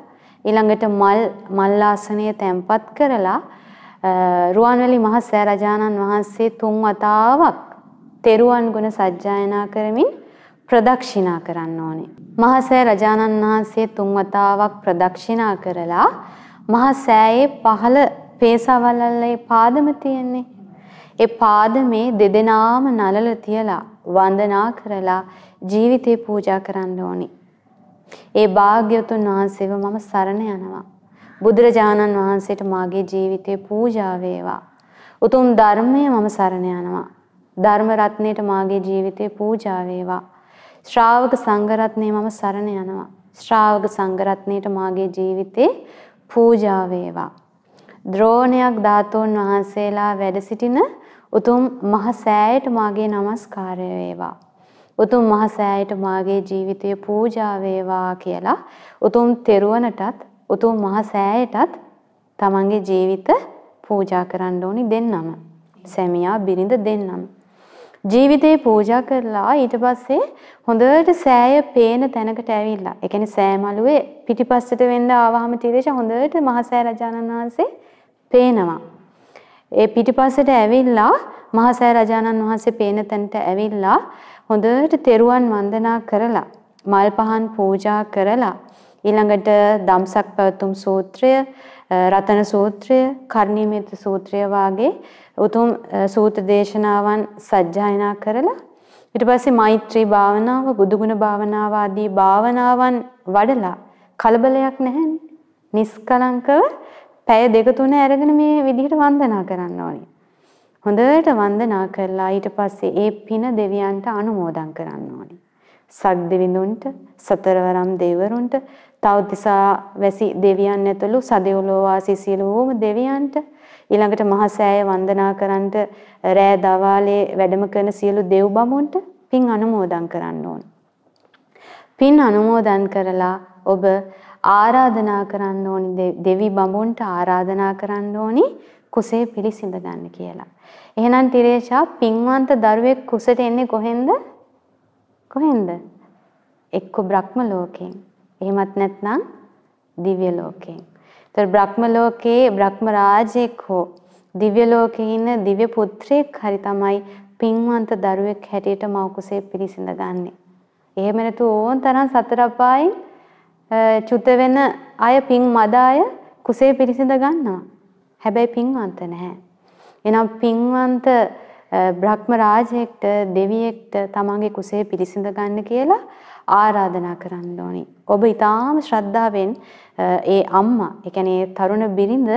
ඊළඟට මල් මල් ආසනය තැන්පත් කරලා රුවන්වැලි මහා සෑ රජාණන් වහන්සේ තුන් වතාවක් තෙරුවන් ගුණ සජ්ජායනා කරමින් ප්‍රදක්ෂිනා කරන්න ඕනේ. මහා සෑ රජාණන් වහන්සේ තුන් වතාවක් ප්‍රදක්ෂිනා කරලා මහා සෑයේ පහළ පේසාවල්ලේ පාදම තියෙන්නේ. ඒ පාදමේ දෙදෙනාම නලල තියලා වන්දනා කරලා ජීවිතේ පූජා කරන්න ඕනි. ඒ භාග්‍යවතුන් වහන්සේව මම සරණ යනවා. බුදුරජාණන් වහන්සේට මාගේ ජීවිතේ පූජා වේවා. උතුම් ධර්මය මම සරණ යනවා. ධර්ම රත්නයට මාගේ ජීවිතේ පූජා වේවා. ශ්‍රාවක සංඝ රත්නය මම සරණ යනවා. ශ්‍රාවක සංඝ රත්නයට මාගේ ජීවිතේ පූජා වේවා. ද්‍රෝණයක් ධාතුන් වහන්සේලා වැඩ සිටින උතුම් මහ සෑයට මාගේ নমස්කාරය වේවා. උතුම් මහ සෑයට මාගේ ජීවිතය පූජා වේවා කියලා උතුම් තෙරුවනටත් උතුම් මහ සෑයටත් තමන්ගේ ජීවිත පූජා කරන්න ඕනි දෙන්නම. සැමියා බිරිඳ දෙන්නම. ජීවිතේ පූජා කරලා ඊට පස්සේ හොඳට සෑය පේන තැනකට ඇවිල්ලා. ඒ කියන්නේ සෑමලුවේ පිටිපස්සට වෙන්න ආවහම තිරේෂ හොඳට මහසෑ රජාණන් වහන්සේ පේනවා. ඒ පිටිපස්සට ඇවිල්ලා මහසෑ රජාණන් වහන්සේ පේන තැනට ඇවිල්ලා හොඳට තෙරුවන් වන්දනා කරලා මල් පහන් පූජා කරලා ඊළඟට දම්සක් පැවතුම් සූත්‍රය රතන සූත්‍රය කර්ණීයමෙත් සූත්‍රය වාගේ උතුම් සූත්‍ර දේශනාවන් සජ්ජායනා කරලා ඊට පස්සේ මෛත්‍රී භාවනාව බුදුගුණ භාවනාව ආදී භාවනාවන් වඩලා කලබලයක් නැහැනේ නිස්කලංකව පැය දෙක තුන අරගෙන මේ විදිහට වන්දනා කරන්න ඕනේ. හොඳට වන්දනා කරලා ඊට පස්සේ ඒ පින දෙවියන්ට අනුමෝදන් කරන්න ඕනේ. සක් දෙවිඳුන්ට, සතරවරම් දෙවිවරුන්ට, තවතිසා වැසි දෙවියන් ඇතුළු සදෙව්ලෝ වාසී සියලුම දෙවියන්ට ඊළඟට මහා සෑය වන්දනා කරන්නට රෑ දවාලේ වැඩම කරන සියලු දෙව් බමුන්ට පින් අනුමෝදන් කරන්න ඕන. පින් අනුමෝදන් කරලා ඔබ ආරාධනා කරන්න ඕනි දෙවි බඹුන්ට ආරාධනා කරන්න ඕනි කුසේ පිළිසිඳ ගන්න කියලා. එහෙනම් තිරේෂා පින්වන්ත දරුවෙක් කුසට එන්නේ කොහෙන්ද? කොහෙන්ද? එක්ක බ්‍රහ්ම ලෝකයෙන්. එහෙමත් නැත්නම් දිව්‍ය ලෝකයෙන්. ඒතර බ්‍රහ්ම ලෝකයේ බ්‍රහ්ම රාජෙක් හෝ දිව්‍ය ලෝකයේ ඉන්න දිව්‍ය පුත්‍රයෙක් හරි තමයි පින්වන්ත දරුවෙක් හැටියට මව කුසේ පිළිසිඳ ගන්නේ. එහෙම නැතු ඕන් තරම් සතර අපායින් චුත වෙන අය පින් මද අය කුසේ පිරිසිඳ ගන්නවා. හැබැයි පින්වන්ත නැහැ. එනම් පින්වන්ත බ්‍රහ්ම රාජයෙක්ට දෙවියෙක්ට තමන්ගේ කුසේ පිරිසිඳ ගන්න කියලා ආරාධනා කරන්න ඕනි. ඔබ ඊටාම ශ්‍රද්ධාවෙන් ඒ අම්මා, ඒ කියන්නේ තරුණ බිරිඳ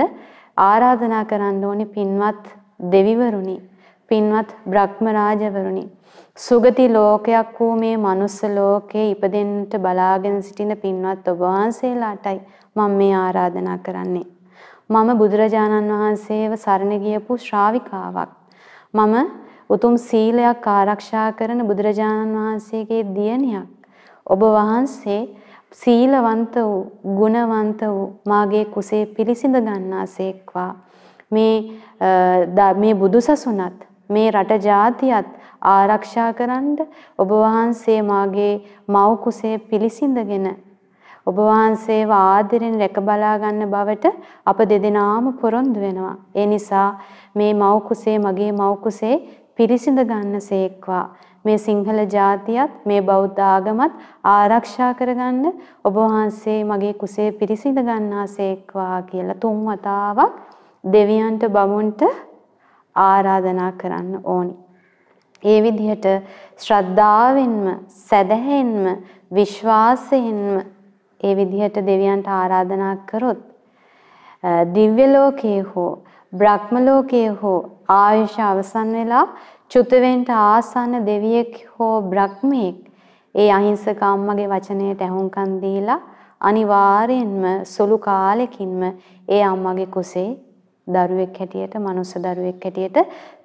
ආරාධනා කරන්න ඕනි පින්වත් දෙවිවරුනි, පින්වත් බ්‍රහ්ම රාජවරුනි. සුගති ලෝකයක් වූ මේ මනුස්ස ලෝකේ ඉපදෙන්නට බලාගෙන සිටින පින්වත් ඔබ වහන්සේලාටයි මම මේ ආරාධනා කරන්නේ. මම බුදුරජාණන් වහන්සේව සරණ ගියපු ශ්‍රාවිකාවක්. මම උතුම් සීලයක් ආරක්ෂා කරන බුදුරජාණන් වහන්සේගේ දියණියක්. ඔබ වහන්සේ සීලවන්ත වූ ගුණවන්ත වූ මාගේ කුසේ පිළිසිඳ ගන්නාසේක්වා මේ මේ බුදුසසුනත් මේ රට ජාතියත් ආරක්ෂා කරන්න ඔබ වහන්සේ මාගේ මව් කුසේ පිළිසිඳගෙන ඔබ වහන්සේව ආදරෙන් රැක බලා ගන්න බවට අප දෙදෙනාම පොරොන්දු වෙනවා. ඒ නිසා මේ මව් කුසේ මගේ මව් කුසේ පිරිසිඳ ගන්නසේක්වා. මේ සිංහල ජාතියත් මේ බෞද්ධ ආගමත් ආරක්ෂා කරගන්න ඔබ වහන්සේ මගේ කුසේ පිරිසිඳ ගන්නාසේක්වා කියලා තුන් වතාවක් දෙවියන්ට බමුණට ආරාධනා කරන්න ඕනි. ඒ විදිහට ශ්‍රද්ධාවෙන්ම සැදැහෙන්ම විශ්වාසයෙන්ම ඒ විදිහට දෙවියන්ට ආරාධනා කරොත් දිව්‍ය ලෝකයේ හෝ බ්‍රහ්ම ලෝකයේ හෝ ආයුෂ අවසන් වෙලා චුතවෙන්ට ආසන්න දෙවියෙක් හෝ බ්‍රහ්මෙක් ඒ අහිංසක අම්මගේ වචනයට ඇහුම්කන් දීලා අනිවාර්යෙන්ම සුළු කාලෙකින්ම ඒ අම්මගේ කුසේ දරුවෙක් හැටියට මනුස්ස දරුවෙක් හැටියට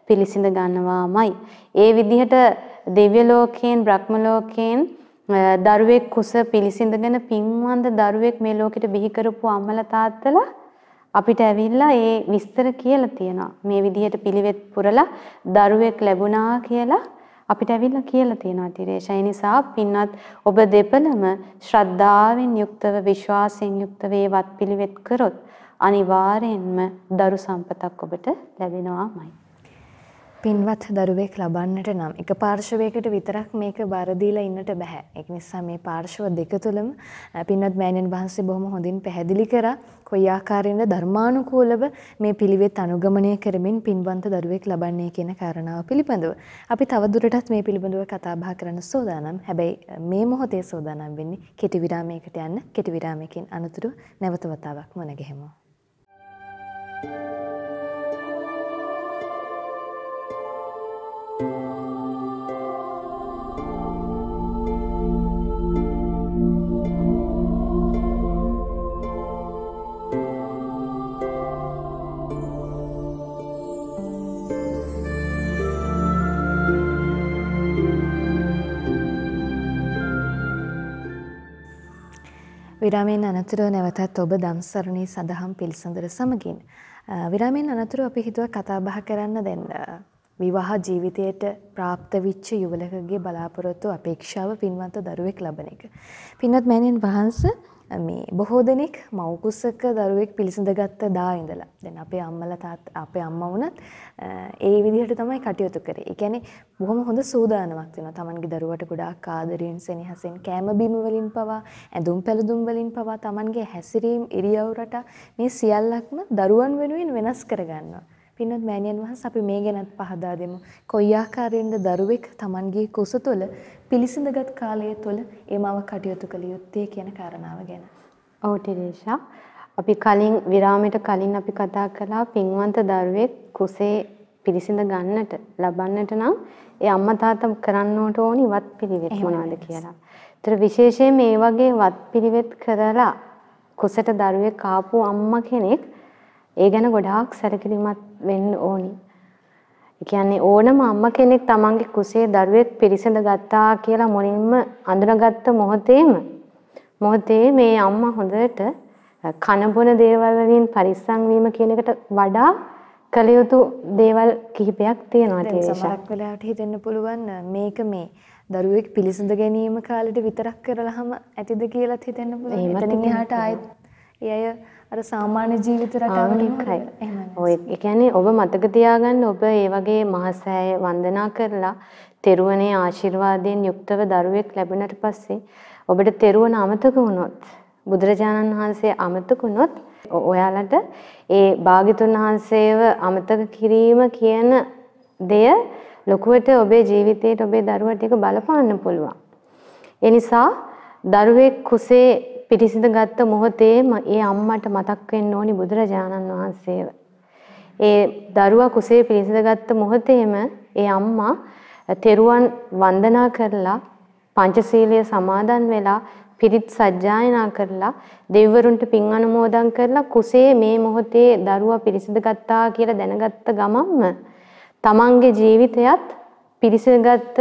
පිළිසිඳ ගන්නවාමයි. ඒ විදිහට දිව්‍ය ලෝකයෙන් බ්‍රහ්ම ලෝකයෙන් දරුවෙක් කුස පිළිසිඳගෙන පින්වන්ත දරුවෙක් මේ ලෝකෙට බිහි කරපු අම්මලා තාත්තලා අපිට ඇවිල්ලා ඒ විස්තර කියලා තියෙනවා. මේ විදිහට පිළිවෙත් පුරලා දරුවෙක් ලැබුණා කියලා අපිට ඇවිල්ලා කියලා තියෙනවා තිරේෂ. ඒ නිසා පින්වත් ඔබ දෙපළම ශ්‍රද්ධාවෙන් යුක්තව විශ්වාසයෙන් යුක්තව වත් පිළිවෙත් කරොත් අනිවාර්යෙන්ම දරු සම්පතක් ඔබට ලැබෙනවාමයි. පින්වත් දරුවෙක් ලබන්නට නම් එක පාර්ශවයකට විතරක් මේක බාර දීලා ඉන්නට බෑ. ඒක නිසා මේ පාර්ශව දෙක තුළම පින්වත් මෑණියන් වහන්සේ බොහොම හොඳින් පැහැදිලි කරා කොයි ආකාරයෙන්ද ධර්මානුකූලව මේ පිළිවෙත් අනුගමනය කරමින් පින්වන්ත දරුවෙක් ලබන්නේ කියන කාරණාව පිළිබඳව. අපි තවදුරටත් මේ පිළිබඳව කතා බහ කරන්න සූදානම්. හැබැයි මේ මොහොතේ සූදානම් වෙන්නේ කෙටි විරාමයකට යන්න. කෙටි විරාමයකින් අනතුරු නැවත වතාවක් මුණ ගැහෙමු. you විරාමයෙන් අනතුරුව නැවතත් ඔබ දම්සරණී සඳහම් පිළිසඳර සමගින්. විරාමයෙන් අනතුරු අපි හිතුව කතා බහ කරන්න දෙන්න. විවාහ ජීවිතයට ප්‍රාප්ත විච්ච යුවලකගේ බලාපොරොත්තු අපේක්ෂාව පින්වන්ත දරුවෙක් ලබන එක. පින්වත් මෑණියන් වහන්සේ මේ බොහෝ දෙනෙක් මව්කුසක දරුවෙක් පිළිසඳගත්ත දා ඉඳලා දැන් අපේ අම්මලා තාත් අපේ අම්මා වුණත් ඒ විදිහට තමයි කටයුතු කරේ. ඒ කියන්නේ බොහොම හොඳ සූදානමක් වෙනවා. Tamanගේ දරුවට ගොඩාක් ආදරයෙන් සෙනෙහසෙන් කෑම බීම වලින් පවා ඇඳුම් පැළඳුම් වලින් පවා Tamanගේ හැසිරීම් ඉරියව් රටා මේ සියල්ලක්ම දරුවන් වෙනුවෙන් වෙනස් කරගන්නවා. පින්වත් මෑණියන් වහන්සේ අපි මේ ගැනත් පහදා දෙමු. කොයි ආකාරයෙන්ද දරුවෙක් Tamanගේ කුස තුළ පිළිසිඳගත් කාලය තුළ ඒ මව කටයුතු කළ යුත්තේ කියන කාරණාව ගැන. ඔව් ටිරේෂා. අපි කලින් විරාමයට කලින් අපි කතා කළා පින්වන්ත දරුවෙක් කුසේ පිළිසිඳ ගන්නට ලබන්නට නම් ඒ අම්මා තාත්තා කරන්නට ඕනි වත් පිළිවෙත් මොනවද කියලා. ඒතර විශේෂයෙන් මේ වගේ වත් පිළිවෙත් කරලා කුසට දරුවෙක් ආපු අම්මා කෙනෙක් ඒ ගැන ගොඩාක් සැලකිලිමත් වෙන්න ඕනි. කියන්නේ ඕනම අම්මා කෙනෙක් තමන්ගේ කුසේ දරුවෙක් පිරිසඳ ගත්තා කියලා මුලින්ම අඳුනගත්ත මොහොතේම මොහොතේ මේ අම්මා හොඳට කන බොන දේවල් වලින් පරිස්සම් වීම කියන එකට වඩා කළ යුතු දේවල් කිහිපයක් තියෙනවා තේරෙන්නේ. සමහරක් වෙලාවට හිතෙන්න පුළුවන් මේක මේ දරුවෙක් පිළිසඳ ගැනීම කාලෙට විතරක් කරලහම ඇතිද කියලාත් හිතෙන්න පුළුවන්. එතනින් එහාට ආයෙත් ඒ අය අර සාමාන්‍ය ජීවිත රටාවට. ඔය ඒ කියන්නේ ඔබ මතක තියාගන්න ඔබ ඒ වගේ මහසෑය වන්දනා කරලා තෙරුවනේ ආශිර්වාදයෙන් යුක්තව දරුවෙක් ලැබුණට පස්සේ ඔබට තෙරුවන අමතක වුණොත් බුදුරජාණන් වහන්සේ අමතක වුණොත් ඔයාලට ඒ භාග්‍යතුන් වහන්සේව අමතක කිරීම කියන දෙය ලොකුවට ඔබේ ජීවිතේට ඔබේ දරුවට ඒක බලපාන්න පුළුවන්. ඒ නිසා දරුවෙක් කුසේ පිටිසිඳ ගත්ත මොහොතේම ඒ අම්මට මතක් වෙන්න ඕනි බුදුරජාණන් වහන්සේව. ඒ දරුවා කුසේ පිළිසිඳ ගත්ත මොහොතේම ඒ අම්මා තෙරුවන් වන්දනා කරලා පංචශීලයේ සමාදන් වෙලා පිරිත් සජ්ජායනා කරලා දෙවිවරුන්ට පින් අනුමෝදන් කරලා කුසේ මේ මොහොතේ දරුවා පිරිසිදු ගත්තා කියලා දැනගත්ත ගමන්ම තමන්ගේ ජීවිතයත් පිරිසිදුගත්ත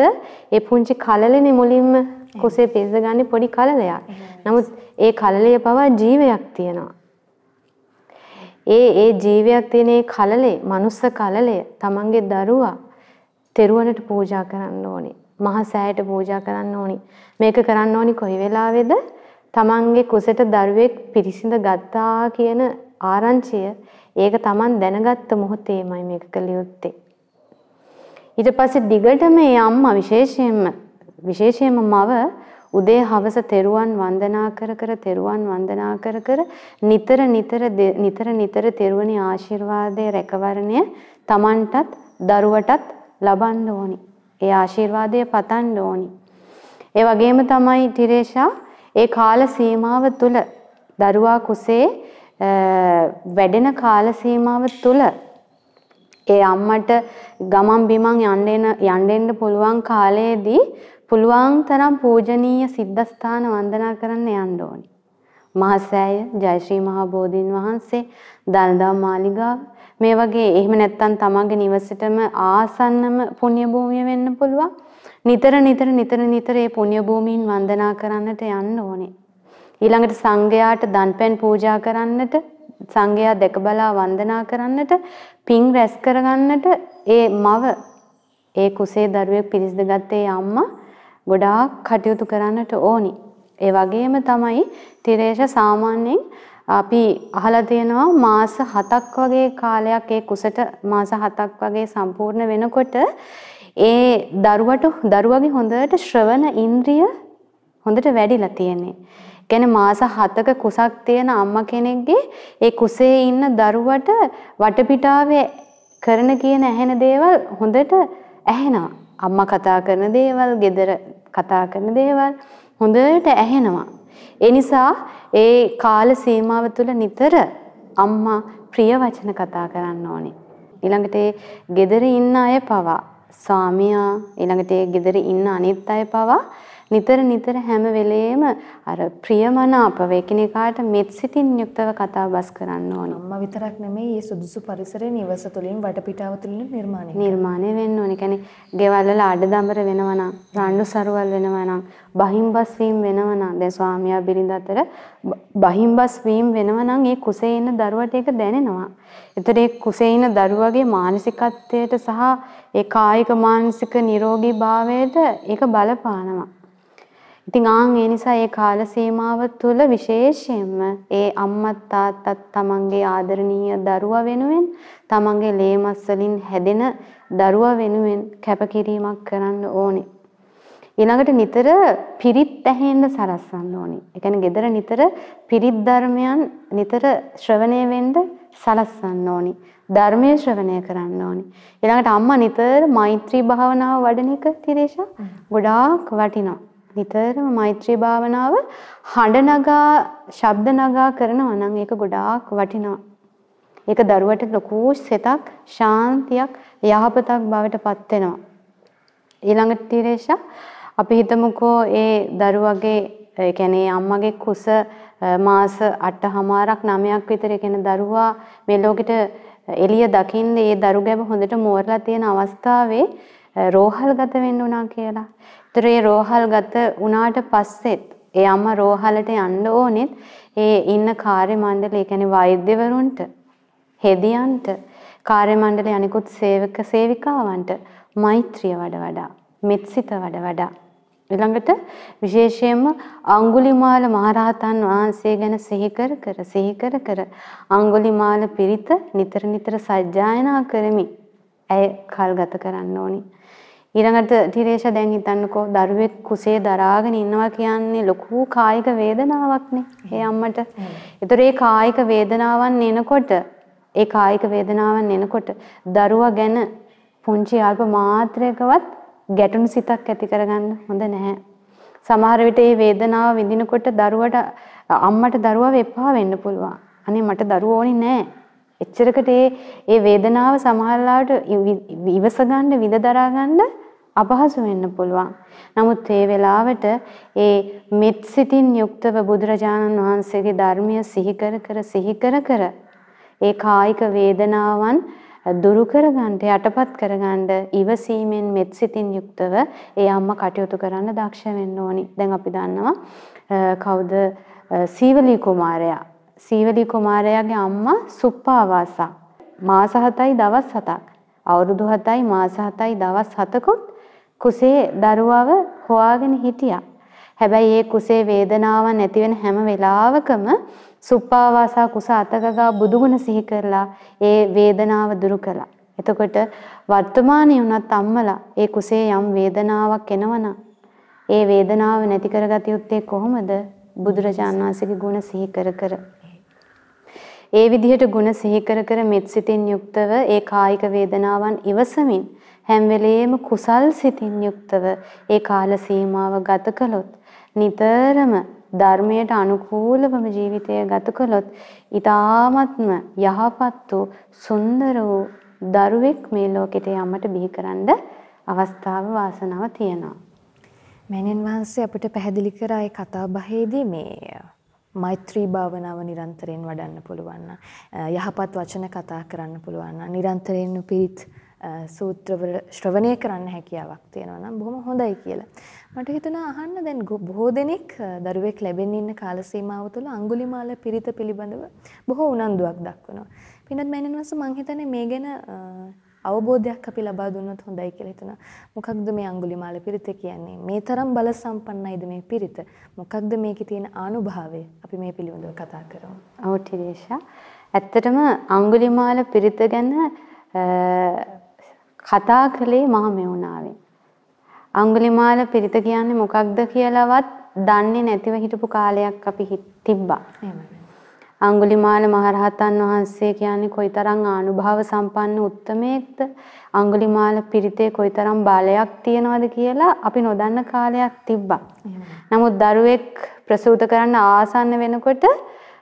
ඒ පුංචි කලලනේ මුලින්ම කුසේ පිරිසගන්නේ පොඩි කලලයක්. නමුත් ඒ කලලයේ පවා ජීවයක් තියෙනවා. ඒ ඒ ජීවයක් තියෙන ඒ කලලේ, මනුස්ස කලලය තමන්ගේ දරුවා තෙරුවනට පූජා කරන්න ඕනේ. මහා සෑයට පූජා කරන්න ඕනි. මේක කරන්න ඕනි කොයි වෙලාවේද? තමන්ගේ කුසට දරුවෙක් පිරිසිඳ ගත්තා කියන ආරංචිය ඒක තමන් දැනගත්ත මොහොතේමයි මේක කළ යුත්තේ. ඊට පස්සේ දිගටම මේ අම්මා විශේෂයෙන්ම විශේෂයෙන්ම මව උදේ හවස තෙරුවන් වන්දනා කර කර තෙරුවන් වන්දනා කර කර නිතර නිතර නිතර නිතර තෙරුවනේ ආශිර්වාදයේ රැකවරණය තමන්ටත් දරුවටත් ලබන්න ඕනි. ඒ ආශිර්වාදය පතන්න ඕනි. ඒ වගේම තමයි තිරේෂා ඒ කාල සීමාව තුල දරුවා කුසේ වැඩෙන කාල සීමාව තුල ඒ අම්මට ගමන් බිමන් යන්න යන්න පුළුවන් කාලයේදී පුළුවන් තරම් පූජනීය සිද්ධාස්ථාන වන්දනා කරන්න යන්න ඕනි. මහසෑය, ජයශ්‍රී මහා බෝධීන් වහන්සේ, දල්දා මාලිගාව මේ වගේ එහෙම නැත්නම් තමන්ගේ නිවසේටම ආසන්නම පුණ්‍ය භූමිය වෙන්න පුළුවන්. නිතර නිතර නිතර නිතර මේ පුණ්‍ය භූමීන් වන්දනා කරන්නට යන්න ඕනේ. ඊළඟට සංඝයාට දන්පැන් පූජා කරන්නට සංඝයා දැක බලා වන්දනා කරන්නට පින් රැස් කරගන්නට ඒ මව ඒ කුසේ දරුවෙක් පිරිසිදු ගත්තේ අම්මා ගොඩාක් කටයුතු කරන්නට ඕනි. ඒ වගේම තමයි තිරේෂ සාමාන්‍යයෙන් අපි අහලා තියෙනවා මාස 7ක් වගේ කාලයක් ඒ කුසට මාස 7ක් වගේ සම්පූර්ණ වෙනකොට ඒ දරුවට දරුවගේ හොඳට ශ්‍රවණ ඉන්ද්‍රිය හොඳට වැඩිලා තියෙන්නේ. කියන්නේ මාස 7ක කුසක් තියෙන අම්මා කෙනෙක්ගේ ඒ කුසේ ඉන්න දරුවට වටපිටාවේ කරන කියන ඇහෙන දේවල් හොඳට ඇහෙනවා. අම්මා කතා කරන දේවල්, gedara කතා කරන දේවල් හොඳට ඇහෙනවා. ඒ නිසා ඒ කාල සීමාව තුළ නිතර අම්මා ප්‍රිය වචන කතා කරන්න ඕනේ. ඊළඟට ඒ gedare ඉන්න අය පවා ස්වාමියා ඊළඟට ඒ gedare ඉන්න අනිත් අය පවා නිතර නිතර හැම වෙලේම අර ප්‍රියමනාපව එකිනෙකාට මෙත් සිතින් යුක්තව කතා බස් කරන්න ඕනේ. අම්මා විතරක් නෙමෙයි මේ සුදුසු පරිසරය නිවස තුළින් වටපිටාව තුළින් නිර්මාණය නිර්මාණය වෙන්න ඕනේ. කියන්නේ ගෙවල් වල අඩදඹර වෙනවා නම්, රණ්ඩු සරුවල් වෙනවා නම්, බහිම්බස් වීම වෙනවා නම්, දැන් ස්වාමියා බිරිඳ අතර බහිම්බස් වීම වෙනවා නම් ඒ කුසේ ඉන්න දරුවට ඒක දැනෙනවා. එතකොට ඒ කුසේ ඉන්න දරුවගේ මානසිකත්වයට සහ ඒ කායික මානසික නිරෝගී භාවයට ඒක බලපානවා. ඉතින් ආන් ඒ නිසා ඒ කාල සීමාව තුළ විශේෂයෙන්ම ඒ අම්මත් තාත්තත් තමන්ගේ ආදරණීය දරුවා වෙනුවෙන් තමන්ගේ ලේ මස් වලින් හැදෙන දරුවා වෙනුවෙන් කැපකිරීමක් කරන්න ඕනේ. ඊළඟට නිතර පිරිත් ඇහෙන්න සලස්වන්න ඕනේ. ඒ කියන්නේ gedara නිතර පිරිත් ධර්මයන් නිතර ශ්‍රවණය වෙන්න සලස්වන්න ඕනේ. ධර්මයේ ශ්‍රවණය කරන්න ඕනේ. ඊළඟට අම්මා නිතර මෛත්‍රී භාවනාව වඩන එක තිරේෂා ගොඩාක් වටිනවා. නිතරම මෛත්‍රී භාවනාව හඬ නගා ශබ්ද නගා කරනවා නම් ඒක ගොඩාක් වටිනවා. ඒක දරුවට ලොකු සෙතක් ශාන්තියක් යහපතක් බවට පත් වෙනවා. ඊළඟට තීරේෂා අපි හිතමුකෝ ඒ දරුවගේ ඒ කියන්නේ අම්මගේ කුස මාස 8හමාරක් 9ක් විතර කියන දරුවා මේ ලෝකෙට එළිය දකින්න ඒ දරු ගැබ හොඳට මෝරලා තියෙන අවස්ථාවේ රෝහල්ගත වෙන්න උනා කියලා. ඒතර ඒ රෝහල් ගත වුණාට පස්සෙත් ඒ අම්මා රෝහලට යන්න ඕනෙත් ඒ ඉන්න කාර්ය මණ්ඩලය කියන්නේ වෛද්‍යවරුන්ට හෙදියන්ට කාර්ය මණ්ඩලයේ අනිකුත් සේවක සේවිකාවන්ට මෛත්‍රිය වඩ වඩා මෙත්සිත වඩ වඩා ඊළඟට විශේෂයෙන්ම අඟුලිමාල මහරහතන් වහන්සේ ගැන සිහි කර කර සිහි කර කර අඟුලිමාල පිරිත නිතර නිතර සජ්ජායනා කරමි. ඇය කල් ගත කරන්න ඕනි. ඊළඟට තිරේෂා දැන් හිතන්නකෝ දරුවෙක් කුසේ දරාගෙන ඉන්නවා කියන්නේ ලොකු කායික වේදනාවක්නේ ඒ අම්මට. ඒතර ඒ කායික වේදනාවන් එනකොට ඒ කායික වේදනාවන් එනකොට දරුවා ගැන පුංචි අල්ප මාත්‍රයකවත් ගැටුණු සිතක් ඇති කරගන්න හොඳ නැහැ. සමහර විට මේ වේදනාව විඳිනකොට දරුවට අම්මට දරුවව එපා වෙන්න පුළුවන්. අනේ මට දරුවෝ ඕනේ නැහැ. එච්චරකට ඒ ඒ වේදනාව සමහරලාට ඉවස ගන්න විඳ දරා ගන්න අපහසු වෙන්න පුළුවන්. නමුත් ඒ වෙලාවට ඒ මෙත් සිතින් යුක්තව බුදුරජාණන් වහන්සේගේ ධර්මය සිහි කර කර සිහි කර කර ඒ කායික වේදනාවන් දුරු කරගන්න යටපත් කරගන්න ඉවසීමෙන් මෙත් සිතින් යුක්තව ඒ අම්මා කටයුතු කරන්න දක්ෂ වෙන්න ඕනි. දැන් අපි දන්නවා කවුද සීවලී කුමාරයා. සීවලී කුමාරයාගේ අම්මා සුප්පාවාසා. මාස 7යි දවස් 7ක්. අවුරුදු 7යි මාස 7යි දවස් 7කොත් කුසේ දරුවව හොයාගෙන හිටියා. හැබැයි ඒ කුසේ වේදනාවක් නැති වෙන හැම වෙලාවකම සුප්පාවාසා කුස අතගගා බුදුගුණ සිහි කරලා ඒ වේදනාව දුරු කළා. එතකොට වර්තමානයේ වුණත් අම්මලා ඒ කුසේ යම් වේදනාවක් එනවනම් ඒ වේදනාව නැති කරගත යුත්තේ කොහොමද? බුදුරජාණන් වහන්සේගේ ගුණ සිහි කර කර. ඒ විදිහට ගුණ සිහි කර කර මෙත් සිතින් යුක්තව ඒ කායික වේදනාවන් ඉවසමින් හැම වෙලෙම කුසල් සිතින් යුක්තව ඒ කාල සීමාව ගත කළොත් නිතරම ධර්මයට අනුකූලවම ජීවිතය ගත කළොත් ඊ타ත්ම යහපත් වූ සුන්දර වූ දරුවෙක් මේ ලෝකෙට යන්නට බිහි කරන්න අවස්ථාව වාසනාව තියෙනවා. මෑණියන් වහන්සේ අපිට පැහැදිලි කරා ඒ කතා බහේදී මේ මෛත්‍රී භාවනාව නිරන්තරයෙන් වඩන්න පුළුවන් යහපත් වචන කතා කරන්න පුළුවන් නිරන්තරයෙන් පිරිත් සූත්‍රවල ශ්‍රවණය කරන්න හැකියාවක් තියෙනවා නම් බොහොම හොඳයි කියලා. මට හිතුණා අහන්න දැන් බොහෝ දෙනෙක් දරුවෙක් ලැබෙන්න ඉන්න කාල සීමාව තුළ අඟුලිමාල පිරිත පිළිබඳව බොහෝ උනන්දුවක් දක්වනවා. පින්නත් මෑණියන්වස මං හිතන්නේ මේ ගැන අවබෝධයක් අපි ලබා දුන්නොත් හොඳයි කියලා හිතනවා. මොකක්ද මේ අඟුලිමාල පිරිත කියන්නේ? මේ තරම් බල සම්පන්නයිද මේ පිරිත? මොකක්ද මේකේ තියෙන ආනුභාවය? අපි මේ පිළිබඳව කතා කරමු. ඔව් ටිරේෂා. ඇත්තටම අඟුලිමාල පිරිත ගැන කතා කළේ මහ මෙවුනාවෙන්. අඟුලිමාල පිරිත කියන්නේ මොකක්ද කියලාවත් දන්නේ නැතිව හිටපු කාලයක් අපි තිබ්බා. අඟුලිමාල මහරහතන් වහන්සේ කියන්නේ කොයිතරම් ආනුභාව සම්පන්න උත්තමයෙක්ද? අඟුලිමාල පිරිතේ කොයිතරම් බලයක් තියනවද කියලා අපි නොදන්න කාලයක් තිබ්බා. නමුත් දරුවෙක් ප්‍රසූත කරන්න ආසන්න වෙනකොට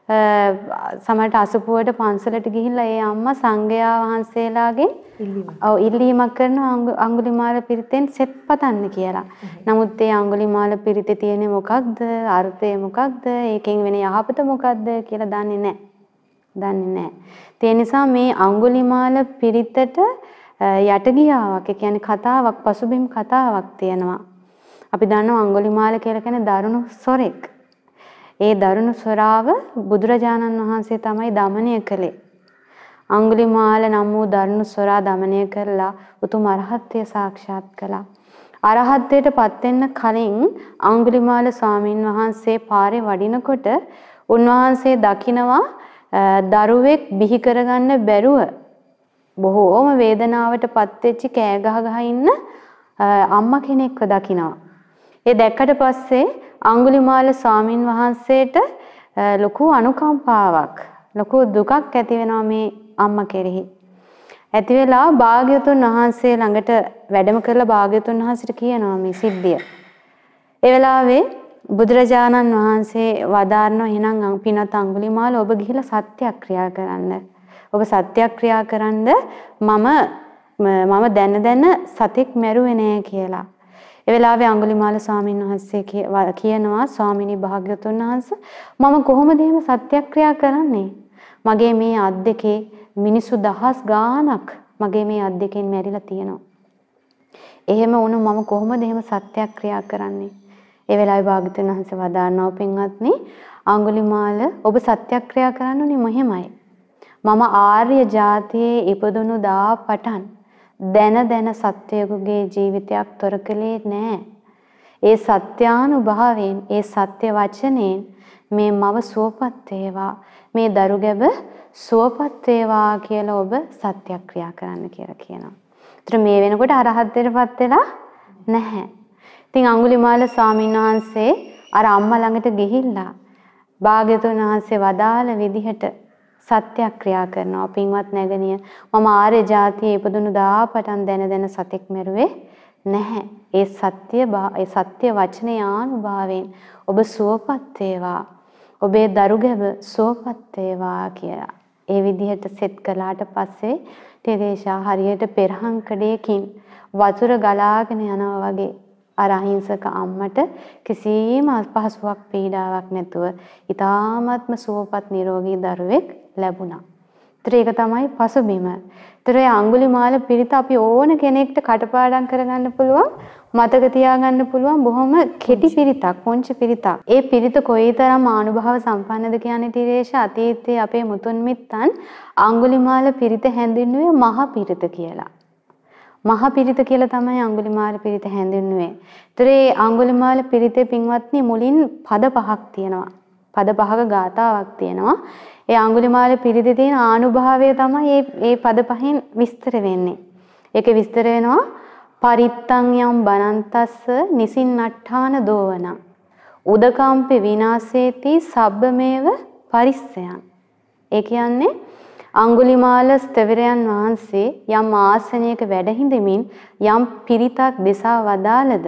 සමහරට අසපුවට පන්සලට ගිහිල්ලා ඒ අම්මා සංඝයා වහන්සේලාගෙන් ඔව් ඉල්ලීමක් කරනවා අඟුලිමාල පිරිතෙන් සෙත් පතන්න කියලා. නමුත් ඒ අඟුලිමාල පිරිතේ තියෙන මොකක්ද? අර්ථය මොකක්ද? ඒකෙන් වෙන යහපත මොකක්ද කියලා දන්නේ නැහැ. දන්නේ නැහැ. ඒ නිසා මේ අඟුලිමාල පිරිතට යට ගියාවක්. ඒ කියන්නේ කතාවක් පසුබිම් කතාවක් තියෙනවා. අපි දන්නවා අඟුලිමාල කියලා කියන්නේ දරුණු සොරෙක්. ඒ දරුණු ස්වරාව බුදුරජාණන් වහන්සේ තමයි দমনය කළේ. අඟුලිමාල නම් වූ දරුණු ස්වරා দমনය කරලා උතුම් අරහත්ත්වය සාක්ෂාත් කළා. අරහත්ත්වයට පත් වෙන්න කලින් අඟුලිමාල ස්වාමින් වහන්සේ පාරේ වඩිනකොට උන්වහන්සේ දකිනවා දරුවෙක් බිහි කරගන්න බැරුව බොහෝම වේදනාවට පත් වෙච්ච කෑ ගහ ගහ ඉන්න අම්මා කෙනෙක්ව දකිනවා. ඒ දැක්කට පස්සේ අඟුලිමාල ස්වාමින් වහන්සේට ලොකු අනුකම්පාවක් ලොකු දුකක් ඇති වෙනවා මේ අම්මා කෙරෙහි. ඇති වෙලා භාග්‍යතුන් වහන්සේ ළඟට වැඩම කරලා භාග්‍යතුන් වහන්සේට කියනවා මේ සිද්ධිය. ඒ වෙලාවේ බුදුරජාණන් වහන්සේ වදාරනවා එහෙනම් පිනත් අඟුලිමාල ඔබ ගිහිලා සත්‍යක්‍රියා කරන්න. ඔබ සත්‍යක්‍රියා කරන්න මම මම දැන දැන සතෙක් මැරුවේ නෑ කියලා. ඒ වෙලාවේ අඟුලිමාල ස්වාමීන් වහන්සේ කියනවා ස්වාමිනී භාග්‍යතුන් වහන්සේ මම කොහොමද එහෙම සත්‍යක්‍රියා කරන්නේ? මගේ මේ අත් දෙකේ මිනිසු දහස් ගාණක් මගේ මේ අත් දෙකෙන් මැරිලා තියෙනවා. එහෙම වුණු මම කොහොමද එහෙම සත්‍යක්‍රියා කරන්නේ? ඒ වෙලාවේ භාග්‍යතුන් වහන්සේ වදාරනවා පින්වත්නි අඟුලිමාල ඔබ සත්‍යක්‍රියා කරන්නේ මෙහෙමයි. මම ආර්ය ජාතියේ ඉපදුණු දා පටන් දැන දැන සත්වයෙකුගේ ජීවිතයක් තොර කළේ නෑ. ඒ සත්‍යානුභාවයෙන් ඒ සත්‍ය වචනෙන් මේ මව සුවපත් වේවා මේ දරු ගැබ සුවපත් වේවා කියලා ඔබ සත්‍යක්‍රියා කරන්න කියලා කියනවා. ඒතර මේ වෙනකොට අරහත්ත්වයටපත් වෙලා නැහැ. ඉතින් අඟුලිමාල ස්වාමීන් වහන්සේ අර අම්මා ළඟට ගිහිල්ලා භාග්‍යතුන් වහන්සේ වදාළ විදිහට සත්‍යක්‍රියා කරනවා. පින්වත් නැගණිය මම ආර්ය ජාතියේ ඉපදුණු දාපටන් දැන දැන සතෙක් මෙරුවේ නැහැ. ඒ සත්‍ය ඒ සත්‍ය වචනේ ආනුභාවයෙන් ඔබ සුවපත් වේවා. ඔබේ දරු ගැබ සුවපත් වේවා කියලා. ඒ විදිහට සෙට් කළාට පස්සේ තේරේෂා හරියට පෙරහංකඩයකින් වතුර ගලාගෙන යනවා වගේ අර අහිංසක අම්මට කිසිම අපහසුාවක් පීඩාවක් නැතුව ඊ타ත්ම සුවපත් නිරෝගී දරුවෙක් ලැබුණා. ඒතර ඒක තමයි පසුබිම. ඒතර ඒ අඟුලිමාල පිරිත අපි ඕන කෙනෙක්ට කටපාඩම් කරගන්න පුළුවන් මතක තියාගන්න පුළුවන් බොහොම කෙටි පිරිතක් පොන්චි පිරිතක්. ඒ පිරිත කොයිතරම් ආනුභාව සම්පන්නද කියන්නේ තිරේෂ අතීතයේ අපේ මුතුන් මිත්තන් අඟුලිමාල පිරිත හැඳින්වුවේ මහ පිරිත කියලා. මහ පිරිත කියලා තමයි අඟුලිමාල පිරිත හැඳින්වුවේ. ඒතර ඒ අඟුලිමාල පිරිතේ පින්වත්නි මුලින් පද පහක් තියෙනවා. පද පහක ගාතාවක් තියෙනවා. ඒ අඟුලිමාල පිරිතේ තියෙන ආනුභාවය තමයි මේ මේ පද පහෙන් විස්තර වෙන්නේ. ඒකේ විස්තර වෙනවා පරිත්තං යම් බනන්තස්ස නිසින් නට්ඨාන දෝවන උදකම්පි විනාශේති සබ්බමේව පරිස්සයන්. ඒ කියන්නේ අඟුලිමාල ස්තවිරයන් වහන්සේ යම් ආසනයක වැඩ හිඳමින් යම් පිරිතක් දෙසා වදාළද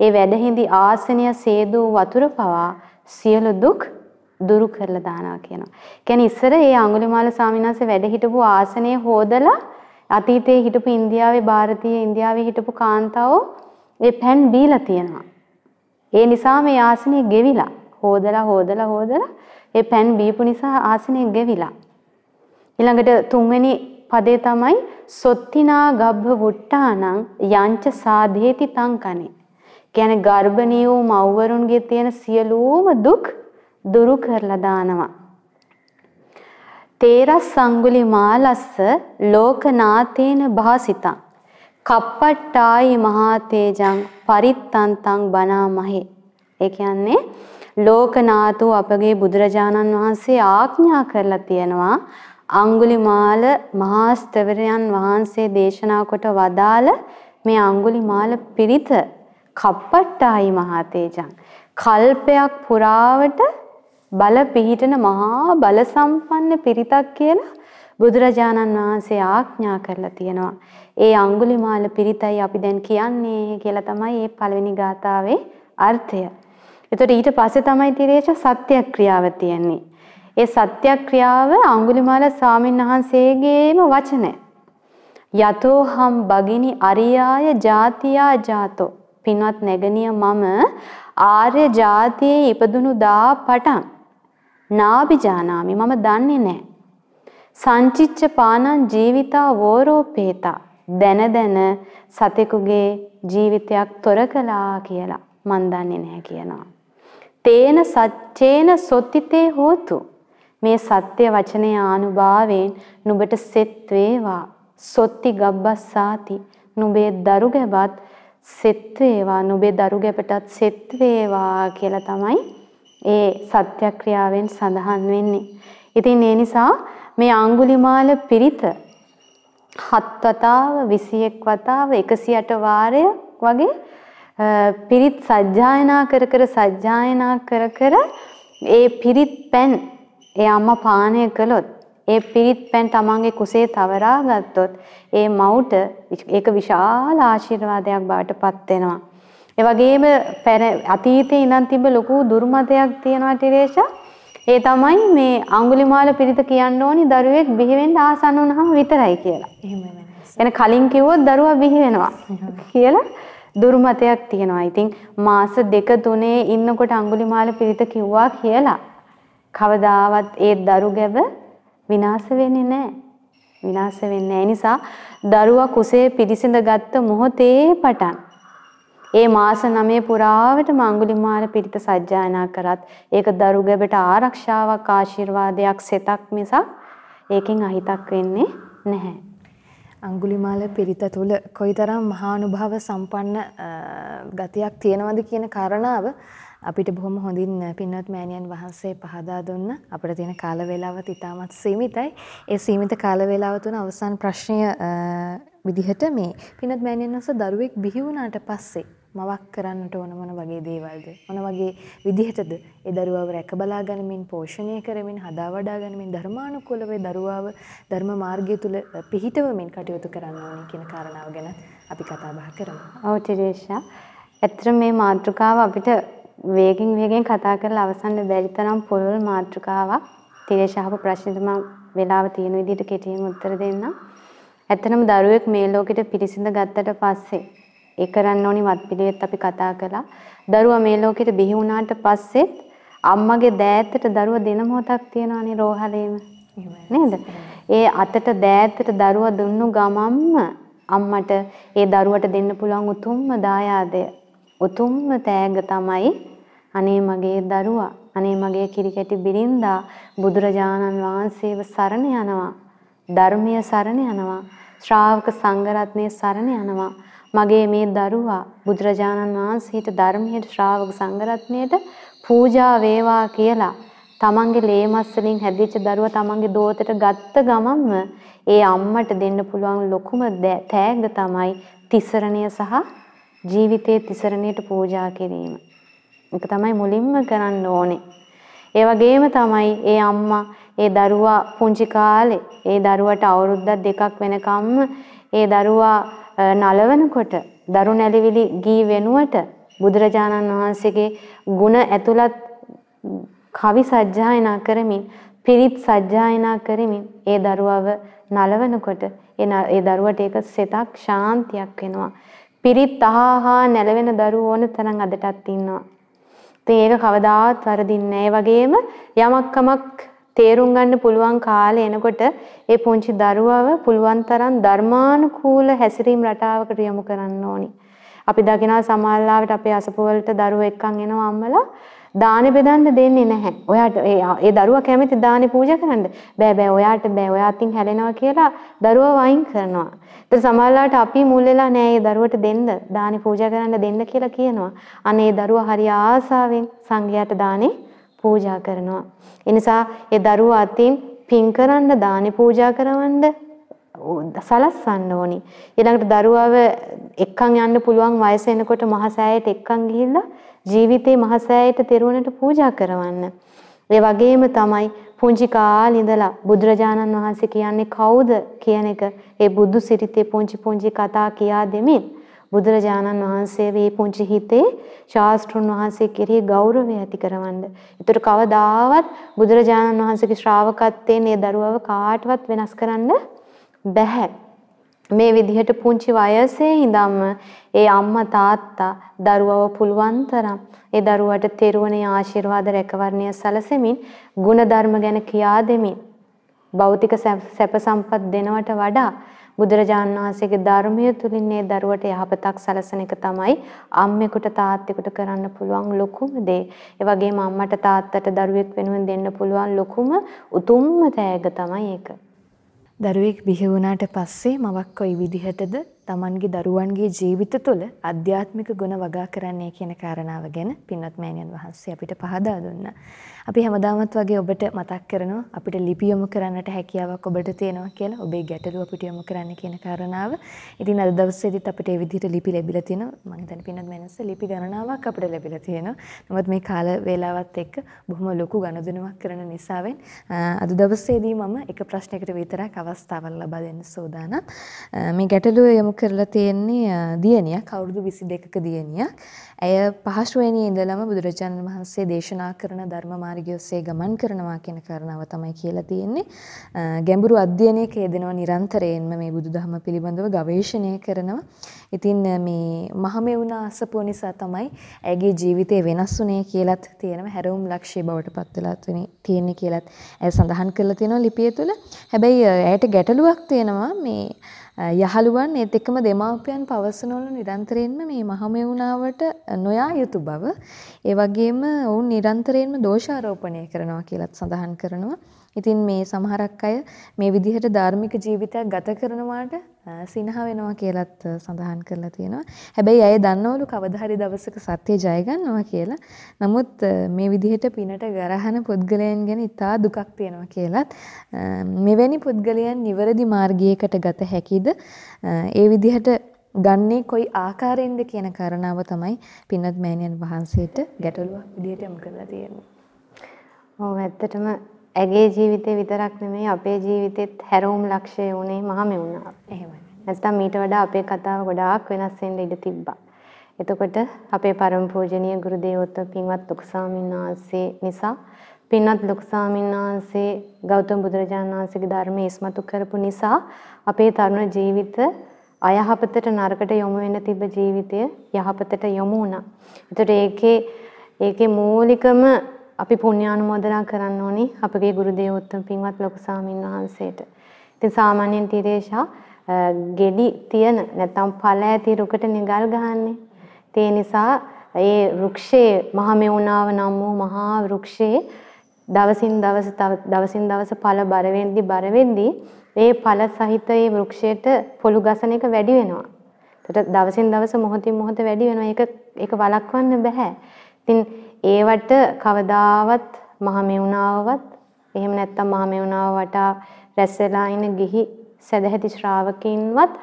ඒ වැඩ හිඳි ආසනය සේදූ වතුර පවා සියලු දුක් දුරු කරලා දානවා කියනවා. කියන්නේ ඉස්සර ඒ අඟුලිමාල ස්වාමීන් වහන්සේ වැඩ හිටපු ආසනය හොදලා අතීතයේ හිටපු ඉන්දියාවේ ಭಾರತೀಯ ඉන්දියාවේ හිටපු කාන්තාවෝ ඒ පැන් බීලා තියෙනවා. ඒ නිසා මේ ආසනය ගෙවිලා හොදලා හොදලා හොදලා ඒ පැන් බීපු නිසා ආසනය ගෙවිලා. ඊළඟට තුන්වෙනි පදේ තමයි සොත්තිනා ගබ්බ වුට්ටානං යංච සාධේති තංකනේ. කියන්නේ ගර්භණී වූ මව්වරුන්ගේ තියෙන සියලුම දුක් දුරු කරලා දානවා. තේරස් සංගුලි මාලස්ස ලෝකනාතේන භාසිතං කප්පට්ටායි මහා තේජං පරිත්තන්තං බනාමහේ. ඒ කියන්නේ ලෝකනාතු අපගේ බුදුරජාණන් වහන්සේ ආඥා කරලා තියෙනවා අඟුලිමාල මහා ස්තවරයන් වහන්සේ දේශනා කොට වදාළ මේ අඟුලිමාල පිරිත කප්පට්ටායි මහා තේජං කල්පයක් පුරාවට බල පිහිටන මහා බල සම්පන්න පිරිතක් කියලා බුදුරජාණන් වහන්සේ ආඥා කරලා තියෙනවා. ඒ අඟුලිමාල පිරිතයි අපි දැන් කියන්නේ කියලා තමයි මේ පළවෙනි ගාථාවේ අර්ථය. එතකොට ඊට පස්සේ තමයි තිරේෂ සත්‍යක්‍රියාව තියෙන්නේ. ඒ සත්‍යක්‍රියාව අඟුලිමාල ස්වාමීන් වහන්සේගේම වචනය. යතෝ හම් බගිනි අරියාය ජාතියා ජාතෝ පින්වත් නැගණිය මම ආර්ය ජාතියේ ඉපදුණු දා පටන් නාබිජානාමි මම දන්නේ නැහැ. සංචිච්ච පානං ජීවිතා වෝරෝපේතා. දැන දැන සතෙකුගේ ජීවිතයක් තොර කළා කියලා මන් දන්නේ නැහැ කියනවා. තේන සච්චේන සොත්තිතේ හෝතු. මේ සත්‍ය වචනේ ආනුභාවයෙන් නුඹට සෙත් වේවා. සොත්ති ගබ්බස්සාති නුඹේ දරු ගැබත් සෙත් වේවා නුඹේ දරු ගැපටත් සෙත් වේවා කියලා තමයි ඒ සත්‍යක්‍රියාවෙන් සඳහන් වෙන්නේ. ඉතින් ඒ නිසා මේ අඟුලිමාල පිරිත හත් වතාව 21 වතාව 108 වාරය වගේ පිරිත් සජ්ජායනා කර කර සජ්ජායනා කර කර ඒ පිරිත් පැන් ඒ අම්මා පානය කළොත් ඒ පිරිත් පැන් තමන්ගේ කුසේ තවරා ගත්තොත් ඒ මවුට ඒක විශාල ආශිර්වාදයක් බවට පත් වෙනවා. ඒ වගේම අතීතේ ඉඳන් තිබ්බ ලොකු දුර්මතයක් තියෙනවා ටිරේෂා. ඒ තමයි මේ අඟුලිමාල පිරිත කියන්න ඕනි දරුවෙක් බිහි වෙන්න ආසන්න වුණාම විතරයි කියලා. එහෙමයි. එන කලින් කිව්වොත් දරුවා බිහි වෙනවා කියලා දුර්මතයක් තියෙනවා. ඉතින් මාස දෙක තුනේ ඉන්නකොට අඟුලිමාල පිරිත කිව්වා කියලා කවදාවත් ඒ දරු ගැබ විනාශ වෙන්නේ නැහැ. විනාශ වෙන්නේ නැහැ. නිසා දරුවා කුසේ පිරිසිඳ ගත්ත මොහොතේ පටන් ඒ මාස 9 පුරාවටම අඟුලිමාල පිරිත සජ්ජායනා කරත් ඒක දරු ගැබට ආරක්ෂාවක් ආශිර්වාදයක් සෙතක් මිසක් ඒකෙන් අහිතක් වෙන්නේ නැහැ. අංගුලිමාල පිරිත තුළ කොයිතරම් මහානුභාව සම්පන්න ගතියක් තියෙනවද කියන කාරණාව අපිට බොහොම හොඳින් පින්වත් මෑණියන් වහන්සේ පහදා දුන්න. අපිට තියෙන කාල වේලාවත් ඉතාමත් සීමිතයි. ඒ සීමිත කාල වේලාව තුන අවසාන ප්‍රශ්නය විදිහට මේ පින්වත් මෑණියන් වහන්සේ දරුවෙක් බිහි වුණාට පස්සේ මවක් කරන්නට ඕන මොන වගේ දේවල්ද මොන වගේ විදිහටද ඒ දරුවාව රැක බලා ගනිමින් පෝෂණය කරමින් හදා වඩා ගනිමින් ධර්මානුකූලව දරුවාව ධර්ම මාර්ගය තුල පිහිටවමින් කටයුතු කරන්න ඕනේ කියන කාරණාව ගැන අපි කතා බහ කරමු. ඔව් ටිරේෂා. ඇත්තට මේ මාතෘකාව අපිට වේගෙන් වේගෙන් කතා කරලා අවසන් බැරි තරම් පුළුල් මාතෘකාවක්. ටිරේෂා අහපු ප්‍රශ්නෙට මම වෙලාව තියෙන විදිහට කෙටියෙන් උත්තර දෙන්නම්. ඇත්තටම දරුවෙක් මේ ලෝකෙට පිරිසිඳ ගත්තට පස්සේ ඒ කරන්න ඕනි වත්පිළිවෙත් අපි කතා කළා. දරුවා මේ ලෝකෙට බිහි වුණාට පස්සෙත් අම්මගේ දෑතට දරුවා දෙන මොහොතක් තියෙනවානේ රෝහලේම. නේද? ඒ අතට දෑතට දරුවා දුන්නු ගමම්ම අම්මට ඒ දරුවට දෙන්න පුළුවන් උතුම්ම දායාදය උතුම්ම තෑග්ග තමයි අනේ මගේ දරුවා අනේ මගේ කිරිකැටි බිරින්දා බුදුරජාණන් වහන්සේව සරණ යනවා. ධර්මීය සරණ යනවා. ශ්‍රාවක සංඝරත්නයේ සරණ යනවා. මගේ මේ දරුවා බුදුරජාණන් වහන්සේට ධර්මයට ශ්‍රාවක සංඝරත්නයට පූජා වේවා කියලා තමන්ගේ ලේමස් වලින් හැදිච්ච දරුවා තමන්ගේ දෝතට ගත්ත ගමන්ම ඒ අම්මට දෙන්න පුළුවන් ලොකුම තෑග්ග තමයි තිසරණය සහ ජීවිතයේ තිසරණයට පූජා කිරීම. ඒක තමයි මුලින්ම කරන්න ඕනේ. ඒ වගේම තමයි ඒ අම්මා ඒ දරුවා පුංචි කාලේ ඒ දරුවට අවුරුද්දක් දෙකක් වෙනකම්ම ඒ දරුවා නලවනකොට දරු නැලිවිලි ගී වෙනුවට බුදුරජාණන් වහන්සේගේ ගුණ ඇතුළත් කවි සජ්ජායනා කරමින් පිරිත් සජ්ජායනා කරමින් ඒ දරුවව නලවනකොට ඒ දරුවට ඒක සිතක් ශාන්තියක් වෙනවා. පිරිත් අහහා නැලවෙන දරුවෝ ඕන තරම් අදටත් ඉන්නවා. ඉතින් ඒක කවදාවත් වරදින්නේ නැහැ. වගේම යමක් කමක් තේරුම් ගන්න පුළුවන් කාලේ එනකොට ඒ පුංචි දරුවව පුළුවන් තරම් ධර්මානුකූල හැසිරීම් රටාවකට යොමු කරන්න ඕනි. අපි දකිනවා සමාල්ලාවට අපේ අසපු වලට දරුවෝ එක්කන් එනවා අම්මලා දානෙ බෙදන්න දෙන්නේ නැහැ. ඔයාට ඒ දරුවා කැමති දානෙ පූජා කරන්න. බෑ බෑ ඔයාට බෑ. ඔයා අතින් හැලෙනවා කියලා දරුවා වයින් කරනවා. ඒත් සමහරවිට අපි මුල් වෙලා නෑ ඒ දරුවට දෙන්න දානෙ පූජා කරන්න දෙන්න කියලා කියනවා. අනේ දරුවා හරි ආසාවෙන් සංඝයාට දානෙ පූජා කරනවා. ඒ නිසා ඒ දරුවා අතින් පින් කරන්න දානි පූජා කරවන්න සලස්සන්න ඕනි. ඊළඟට දරුවව එක්කන් යන්න පුළුවන් වයස එනකොට මහසෑයට එක්කන් ගිහිල්ලා ජීවිතේ මහසෑයට තෙරුවනට පූජා කරවන්න. ඒ වගේම තමයි පුංචි කාලේ ඉඳලා බුදුරජාණන් වහන්සේ කියන්නේ කවුද කියන එක ඒ බුදු සිරිතේ පුංචි පුංචි කතා කියා දෙමින් බුදුරජාණන් වහන්සේ මේ පුංචි හිතේ ශාස්ත්‍රුන් වහන්සේ කෙරෙහි ගෞරවය ඇති කරවන්න. ඒතර කවදාවත් බුදුරජාණන් වහන්සේගේ ශ්‍රාවකත්වයෙන් ඒ දරුවව කාටවත් වෙනස් කරන්න බැහැ. මේ විදිහට පුංචි වයසේ ඉඳන්ම ඒ අම්මා තාත්තා දරුවව පුළුවන් තරම් ඒ දරුවට තෙරුවනේ ආශිර්වාද රැකවරණය සැලසෙමින් ಗುಣධර්ම ගැන කියා දෙමින් භෞතික සැප සම්පත් දෙනවට වඩා බුදුරජාණන් වහන්සේගේ ධර්මය තුලින් මේ දරුවට යහපතක් සැලසෙන එක තමයි අම්මෙකුට තාත්තෙකුට කරන්න පුළුවන් ලොකුම දේ. ඒ වගේම අම්මට තාත්තට දරුවෙක් වෙනුවෙන් දෙන්න පුළුවන් ලොකුම උතුම්ම තෑග තමයි ඒක. දරුවෙක් බිහි වුණාට පස්සේ මවක් කොයි විදිහටද තමන්ගේ දරුවන්ගේ ජීවිත තුළ අධ්‍යාත්මික ගුණ වගා කරන්නේ කියන කාරණාව ගැන පින්වත් මෑණියන් වහන්සේ අපිට පහදා දුන්නා. අපි හැමදාමත් වගේ ඔබට මතක් කරනවා අපිට ලිපි යොමු කරන්නට හැකියාවක් ඔබට තියෙනවා කියලා. ඔබේ ගැටලුව අපිට යොමු කරන්න කියන කාරණාව. ඉතින් අද දවසේදීත් අපිට ඒ විදිහට ලිපි ලැබිලා තිනවා. මම හිතන්නේ පින්නත් මනස ලිපි ගණනාවක් අපිට ලැබිලා තියෙනවා. නමුත් මේ කාල වේලාවත් එක්ක බොහොම ලොකු ගනුදෙනුවක් කරන නිසාවෙන් අද දවසේදී මම එක ප්‍රශ්නයකට විතරක් අවස්ථාවක් ලබා දෙන්න සූදානම්. මේ ගැටලුව යොමු කරලා තියෙන්නේ දියණියක් අවුරුදු 22ක දියණියක්. ඇය පහසුවෙනියේ ඉඳලම බුදුරජාණන් වහන්සේ දේශනා කරන ධර්ම මාර්ගය ඔස්සේ ගමන් කරනවා කියන කාරණාව තමයි කියලා තියෙන්නේ. ගැඹුරු අධ්‍යයනයක යෙදෙනවා නිරන්තරයෙන්ම මේ බුදුදහම පිළිබඳව ගවේෂණය කරනවා. ඉතින් මේ මහමෙවුනා අසපුව නිසා තමයි ඇගේ ජීවිතේ වෙනස් වුනේ කියලත් තියෙනවා. හැරවුම් ලක්ෂ්‍ය බවට පත් වෙලා තියෙන්නේ කියලත් ඇය සඳහන් කරලා තියෙනවා ලිපිය තුළ. හැබැයි ඇයට ගැටලුවක් තියෙනවා මේ යහළුවන් ඒත් එක්කම දෙමාපියන් පවසනවලු නිරන්තරයෙන්ම මේ මහමෙවුනාවට නොයා යුතු බව ඒ වගේම ඔවුන් නිරන්තරයෙන්ම දෝෂාරෝපණය කරනවා කියලත් සඳහන් කරනවා. ඉතින් මේ සමහරක් අය මේ විදිහට ධාර්මික ජීවිතයක් ගත කරනවාට සිනහ වෙනවා කියලත් සඳහන් කරලා තියෙනවා. හැබැයි අය දන්නවලු කවදා හරි දවසක සත්‍ය ජය ගන්නවා කියලා. නමුත් මේ විදිහට පිනට ගරහන පුද්ගලයන් ගැන ඉතා දුකක් තියෙනවා කියලත් මෙවැනි පුද්ගලයන් නිවැරදි මාර්ගයකට ගත හැකිද? ඒ විදිහට ගන්නේ කොයි ආකාරයෙන්ද කියන කාරණාව තමයි පින්වත් මෑණියන් වහන්සේට ගැටලුවක් විදිහට යොමු කරලා තියෙන්නේ. ඔව් ඇත්තටම ඇගේ ජීවිතේ විතරක් නෙමෙයි අපේ ජීවිතෙත් හැරවුම් ලක්ෂය උනේ මහමෙවුනා. එහෙමයි. නැත්නම් මීට වඩා අපේ කතාව ගොඩාක් වෙනස් වෙන්න ඉඩ තිබ්බා. එතකොට අපේ පරම පූජනීය ගුරු දේවෝත්තම පින්වත් ලොකු ස්වාමීන් වහන්සේ නිසා පින්වත් ලොකු ස්වාමීන් වහන්සේ ගෞතම බුදුරජාණන් වහන්සේගේ ධර්මයේ ඉස්මතු කරපු නිසා අපේ තරුණ ජීවිත අයහපතට නරකට යොමු වෙන්න තිබ්බ ජීවිතය යහපතට යොමු වුණා. ඒතර ඒකේ ඒකේ මූලිකම අපි පුණ්‍යානුමෝදනා කරන්න ඕනි අපගේ ගුරු දේවෝත්තම පින්වත් ලොකු ස්වාමීන් වහන්සේට. ඉතින් සාමාන්‍යයෙන් තිරේෂා ගෙඩි තියෙන නැත්නම් ඵල ඇති රුකට නිගල් ගහන්නේ. ඒ නිසා ඒ වෘක්ෂයේ මහමෙවුනාව නම් වූ මහා වෘක්ෂයේ දවසින් දවස දවසින් දවස ඵල බර වෙද්දි බර වෙද්දි ඒ ඵල සහිත ඒ වෘක්ෂයට පොළු ගසන එක වැඩි වෙනවා. ඒකට දවසින් දවස මොහොතින් මොහොත වැඩි වෙනවා. ඒක ඒක වළක්වන්න බෑ. ඉතින් ඒවට කවදාවත් මහමෙවුනාවවත් එහෙම නැත්තම් මහමෙවුනාව වටා රැස්සලා ඉන ගිහි සදැහැති ශ්‍රාවකින්වත්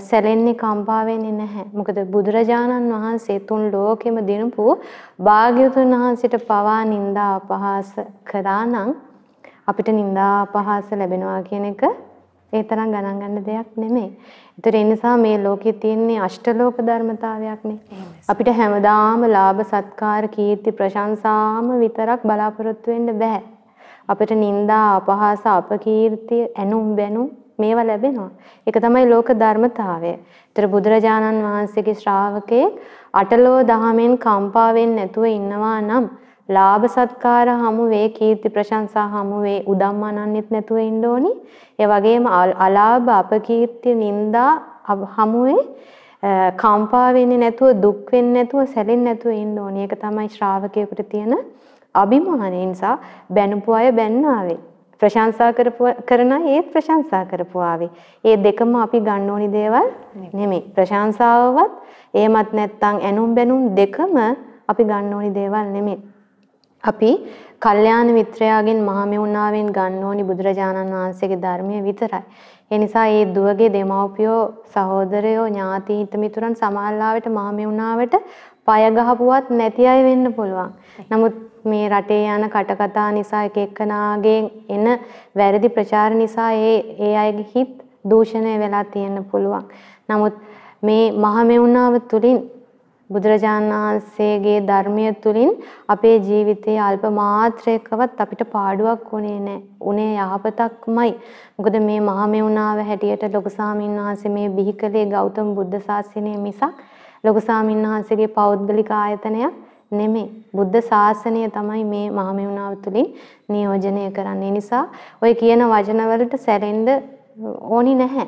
සැලෙන්නේ කම්පා වෙන්නේ නැහැ. මොකද බුදුරජාණන් වහන්සේ තුන් ලෝකෙම දිනපු භාග්‍යවතුන් වහන්සේට පවා නිନ୍ଦා අපහාස කරා නම් අපිට නිନ୍ଦා අපහාස ලැබෙනවා කියන එක ඒ තරම් ගණන් ගන්න දෙයක් නෙමෙයි. ඒතර ඒ නිසා මේ ලෝකේ තියෙන්නේ අෂ්ටලෝක ධර්මතාවයක්නේ. අපිට හැමදාම ලාභ සත්කාර කීර්ති ප්‍රශංසාම විතරක් බලාපොරොත්තු වෙන්න බෑ. අපිට නිന്ദා අපහාස අපකීර්තිය ඇනුම් බැනුම් මේවා ලැබෙනවා. ඒක තමයි ලෝක ධර්මතාවය. ඒතර බුදුරජාණන් වහන්සේගේ ශ්‍රාවකේ අටලෝ දහමෙන් කම්පා වෙන්නේ නැතුව ඉන්නවා නම් ලාභ සත්කාර හමු වේ කීර්ති ප්‍රශංසා හමු වේ උදම්මනන්නෙත් නැතුව ඉන්න ඕනි. ඒ වගේම අලාභ අපකීර්ති නිന്ദා හමුවේ කම්පා වෙන්නේ නැතුව දුක් වෙන්නේ නැතුව සැලෙන්නේ නැතුව ඉන්න ඕනි. ඒක තමයි ශ්‍රාවකයෙකුට තියෙන අභිමානය නිසා බැනපු අය බැන්නාවේ. ප්‍රශංසා කරපු කරන ඒත් ප්‍රශංසා කරපු ආවේ. ඒ දෙකම අපි ගන්න ඕනි දේවල් නෙමෙයි. ප්‍රශංසාවවත් එහෙමත් නැත්නම් ඇනුම් බැනුම් දෙකම අපි ගන්න ඕනි දේවල් නෙමෙයි. අපි කල්යාණ මිත්‍රයාගෙන් මහමෙවුනාවෙන් ගන්න ඕනි බුදුරජාණන් වහන්සේගේ ධර්මය විතරයි. ඒ නිසා මේ දුවගේ දෙමව්පියෝ සහෝදරයෝ ඥාති හිත මිතුරන් සමාල්ලාවට මහමෙවුනාවට පය ගහපුවත් නැති අය වෙන්න පුළුවන්. නමුත් මේ රටේ යන කටකතා නිසා එක එක්කනාගෙන් එන වැරදි ප්‍රචාර නිසා ඒ ඒ අයගේ හිත් දූෂණය වෙලා තියෙන්න පුළුවන්. නමුත් මේ මහමෙවුනාව තුලින් බුදුරජාණන් වහන්සේගේ ධර්මය තුලින් අපේ ජීවිතයේ අල්ප මාත්‍රයකවත් අපිට පාඩුවක් උනේ නැහැ. උනේ යහපතක්මයි. මොකද මේ මහමෙවුනාව හැටියට ලොකු සාමින් වහන්සේ මේ බිහිකලේ ගෞතම බුද්ධ ශාසනය මිසක් ලොකු සාමින් වහන්සේගේ පෞද්ගලික ආයතනයක් නෙමෙයි. බුද්ධ ශාසනය තමයි මේ මහමෙවුනාව තුලින් නියෝජනය කරන්නේ. නිසා ඔය කියන වචනවලට සැරෙන්න ඕනි නැහැ.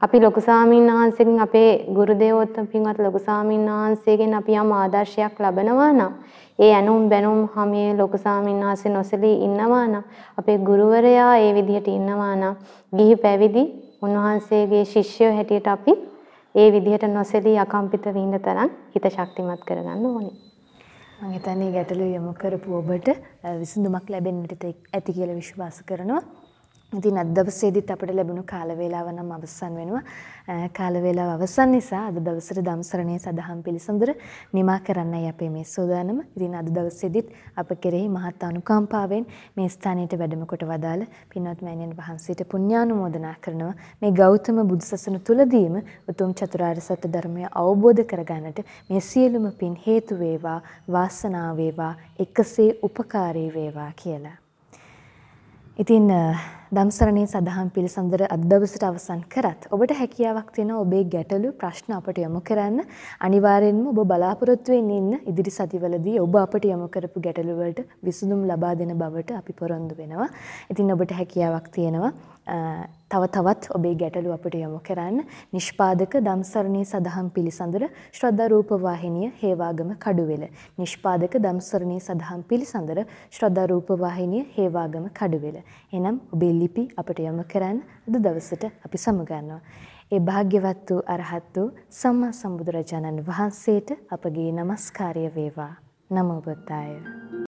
අපි ලොකු සාමීන් වහන්සේගෙන් අපේ ගුරු දේවෝත්තම පින්වත් ලොකු සාමීන් වහන්සේගෙන් අපි යම් ආදර්ශයක් ලබනවා නම් ඒ ඇනුම් බැනුම් හැමේ ලොකු සාමීන් වහන්සේ නොසලී ඉන්නවා නම් අපේ ගුරුවරයා ඒ විදිහට ඉන්නවා නම් ගිහි පැවිදි උන්වහන්සේගේ ශිෂ්‍යයෝ හැටියට අපි ඒ විදිහට නොසලී අකම්පිත වෙන්න තරම් හිත ශක්තිමත් කරගන්න ඕනේ. මම හිතන්නේ ගැටලුව යොමු කරපු ඔබට විසඳුමක් ලැබෙන්නට ඇති කියලා විශ්වාස කරනවා. ඉතින් අද දවසේදීත් අපිට ලැබුණු කාල වේලාව නම් අවසන් වෙනවා. කාල වේලාව අවසන් නිසා අද දවසට ධම්සරණයේ සදහම් පිළිසඳර නිමා කරන්නයි අපේ මේ සෝදානම. ඉතින් අද දවසේදීත් අප කෙරෙහි මහත් අනුකම්පාවෙන් මේ ස්ථානයට වැඩම කොට වදාළ පින්වත් මෑණියන් වහන්සේට පුණ්‍යානුමෝදනා කරනවා. මේ ගෞතම බුදුසසුන තුලදීම උතුම් චතුරාර්ය සත්‍ය ධර්මය අවබෝධ කරගන්නට මේ සියලුම පින් හේතු වේවා, වාසනාව වේවා, එකසේ උපකාරී වේවා කියලා. ඉතින් දම්සරණේ සදහම් පිළිසඳර අද දවසට අවසන් කරත් ඔබට හැකියාවක් තියෙනවා ඔබේ ගැටලු ප්‍රශ්න අපට යොමු කරන්න අනිවාර්යෙන්ම ඔබ බලාපොරොත්තු වෙන්න ඉන්න ඉදිරි සතිවලදී ඔබ අපට යොමු කරපු ගැටලු වලට විසඳුම් ලබා දෙන බවට අපි පොරොන්දු වෙනවා. ඉතින් ඔබට හැකියාවක් තියෙනවා තව තවත් ඔබේ ගැටලු අපට යොමු කරන්න නිෂ්පාදක දම්සරණී සදහම් පිළිසඳර ශ්‍රද්ධා රූප වාහිනිය හේවාගම කඩුවෙල. නිෂ්පාදක දම්සරණී සදහම් පිළිසඳර ශ්‍රද්ධා රූප වාහිනිය හේවාගම කඩුවෙල. එනම් ඔබේ ලිපි අපට යොමු කරන්න අද දවසට අපි සමුගන්නවා. ඒ භාග්‍යවත් වූ අරහත් වූ සම්මා සම්බුදුරජාණන් වහන්සේට අපගේ নমස්කාරය වේවා. නමෝ බුද්දාය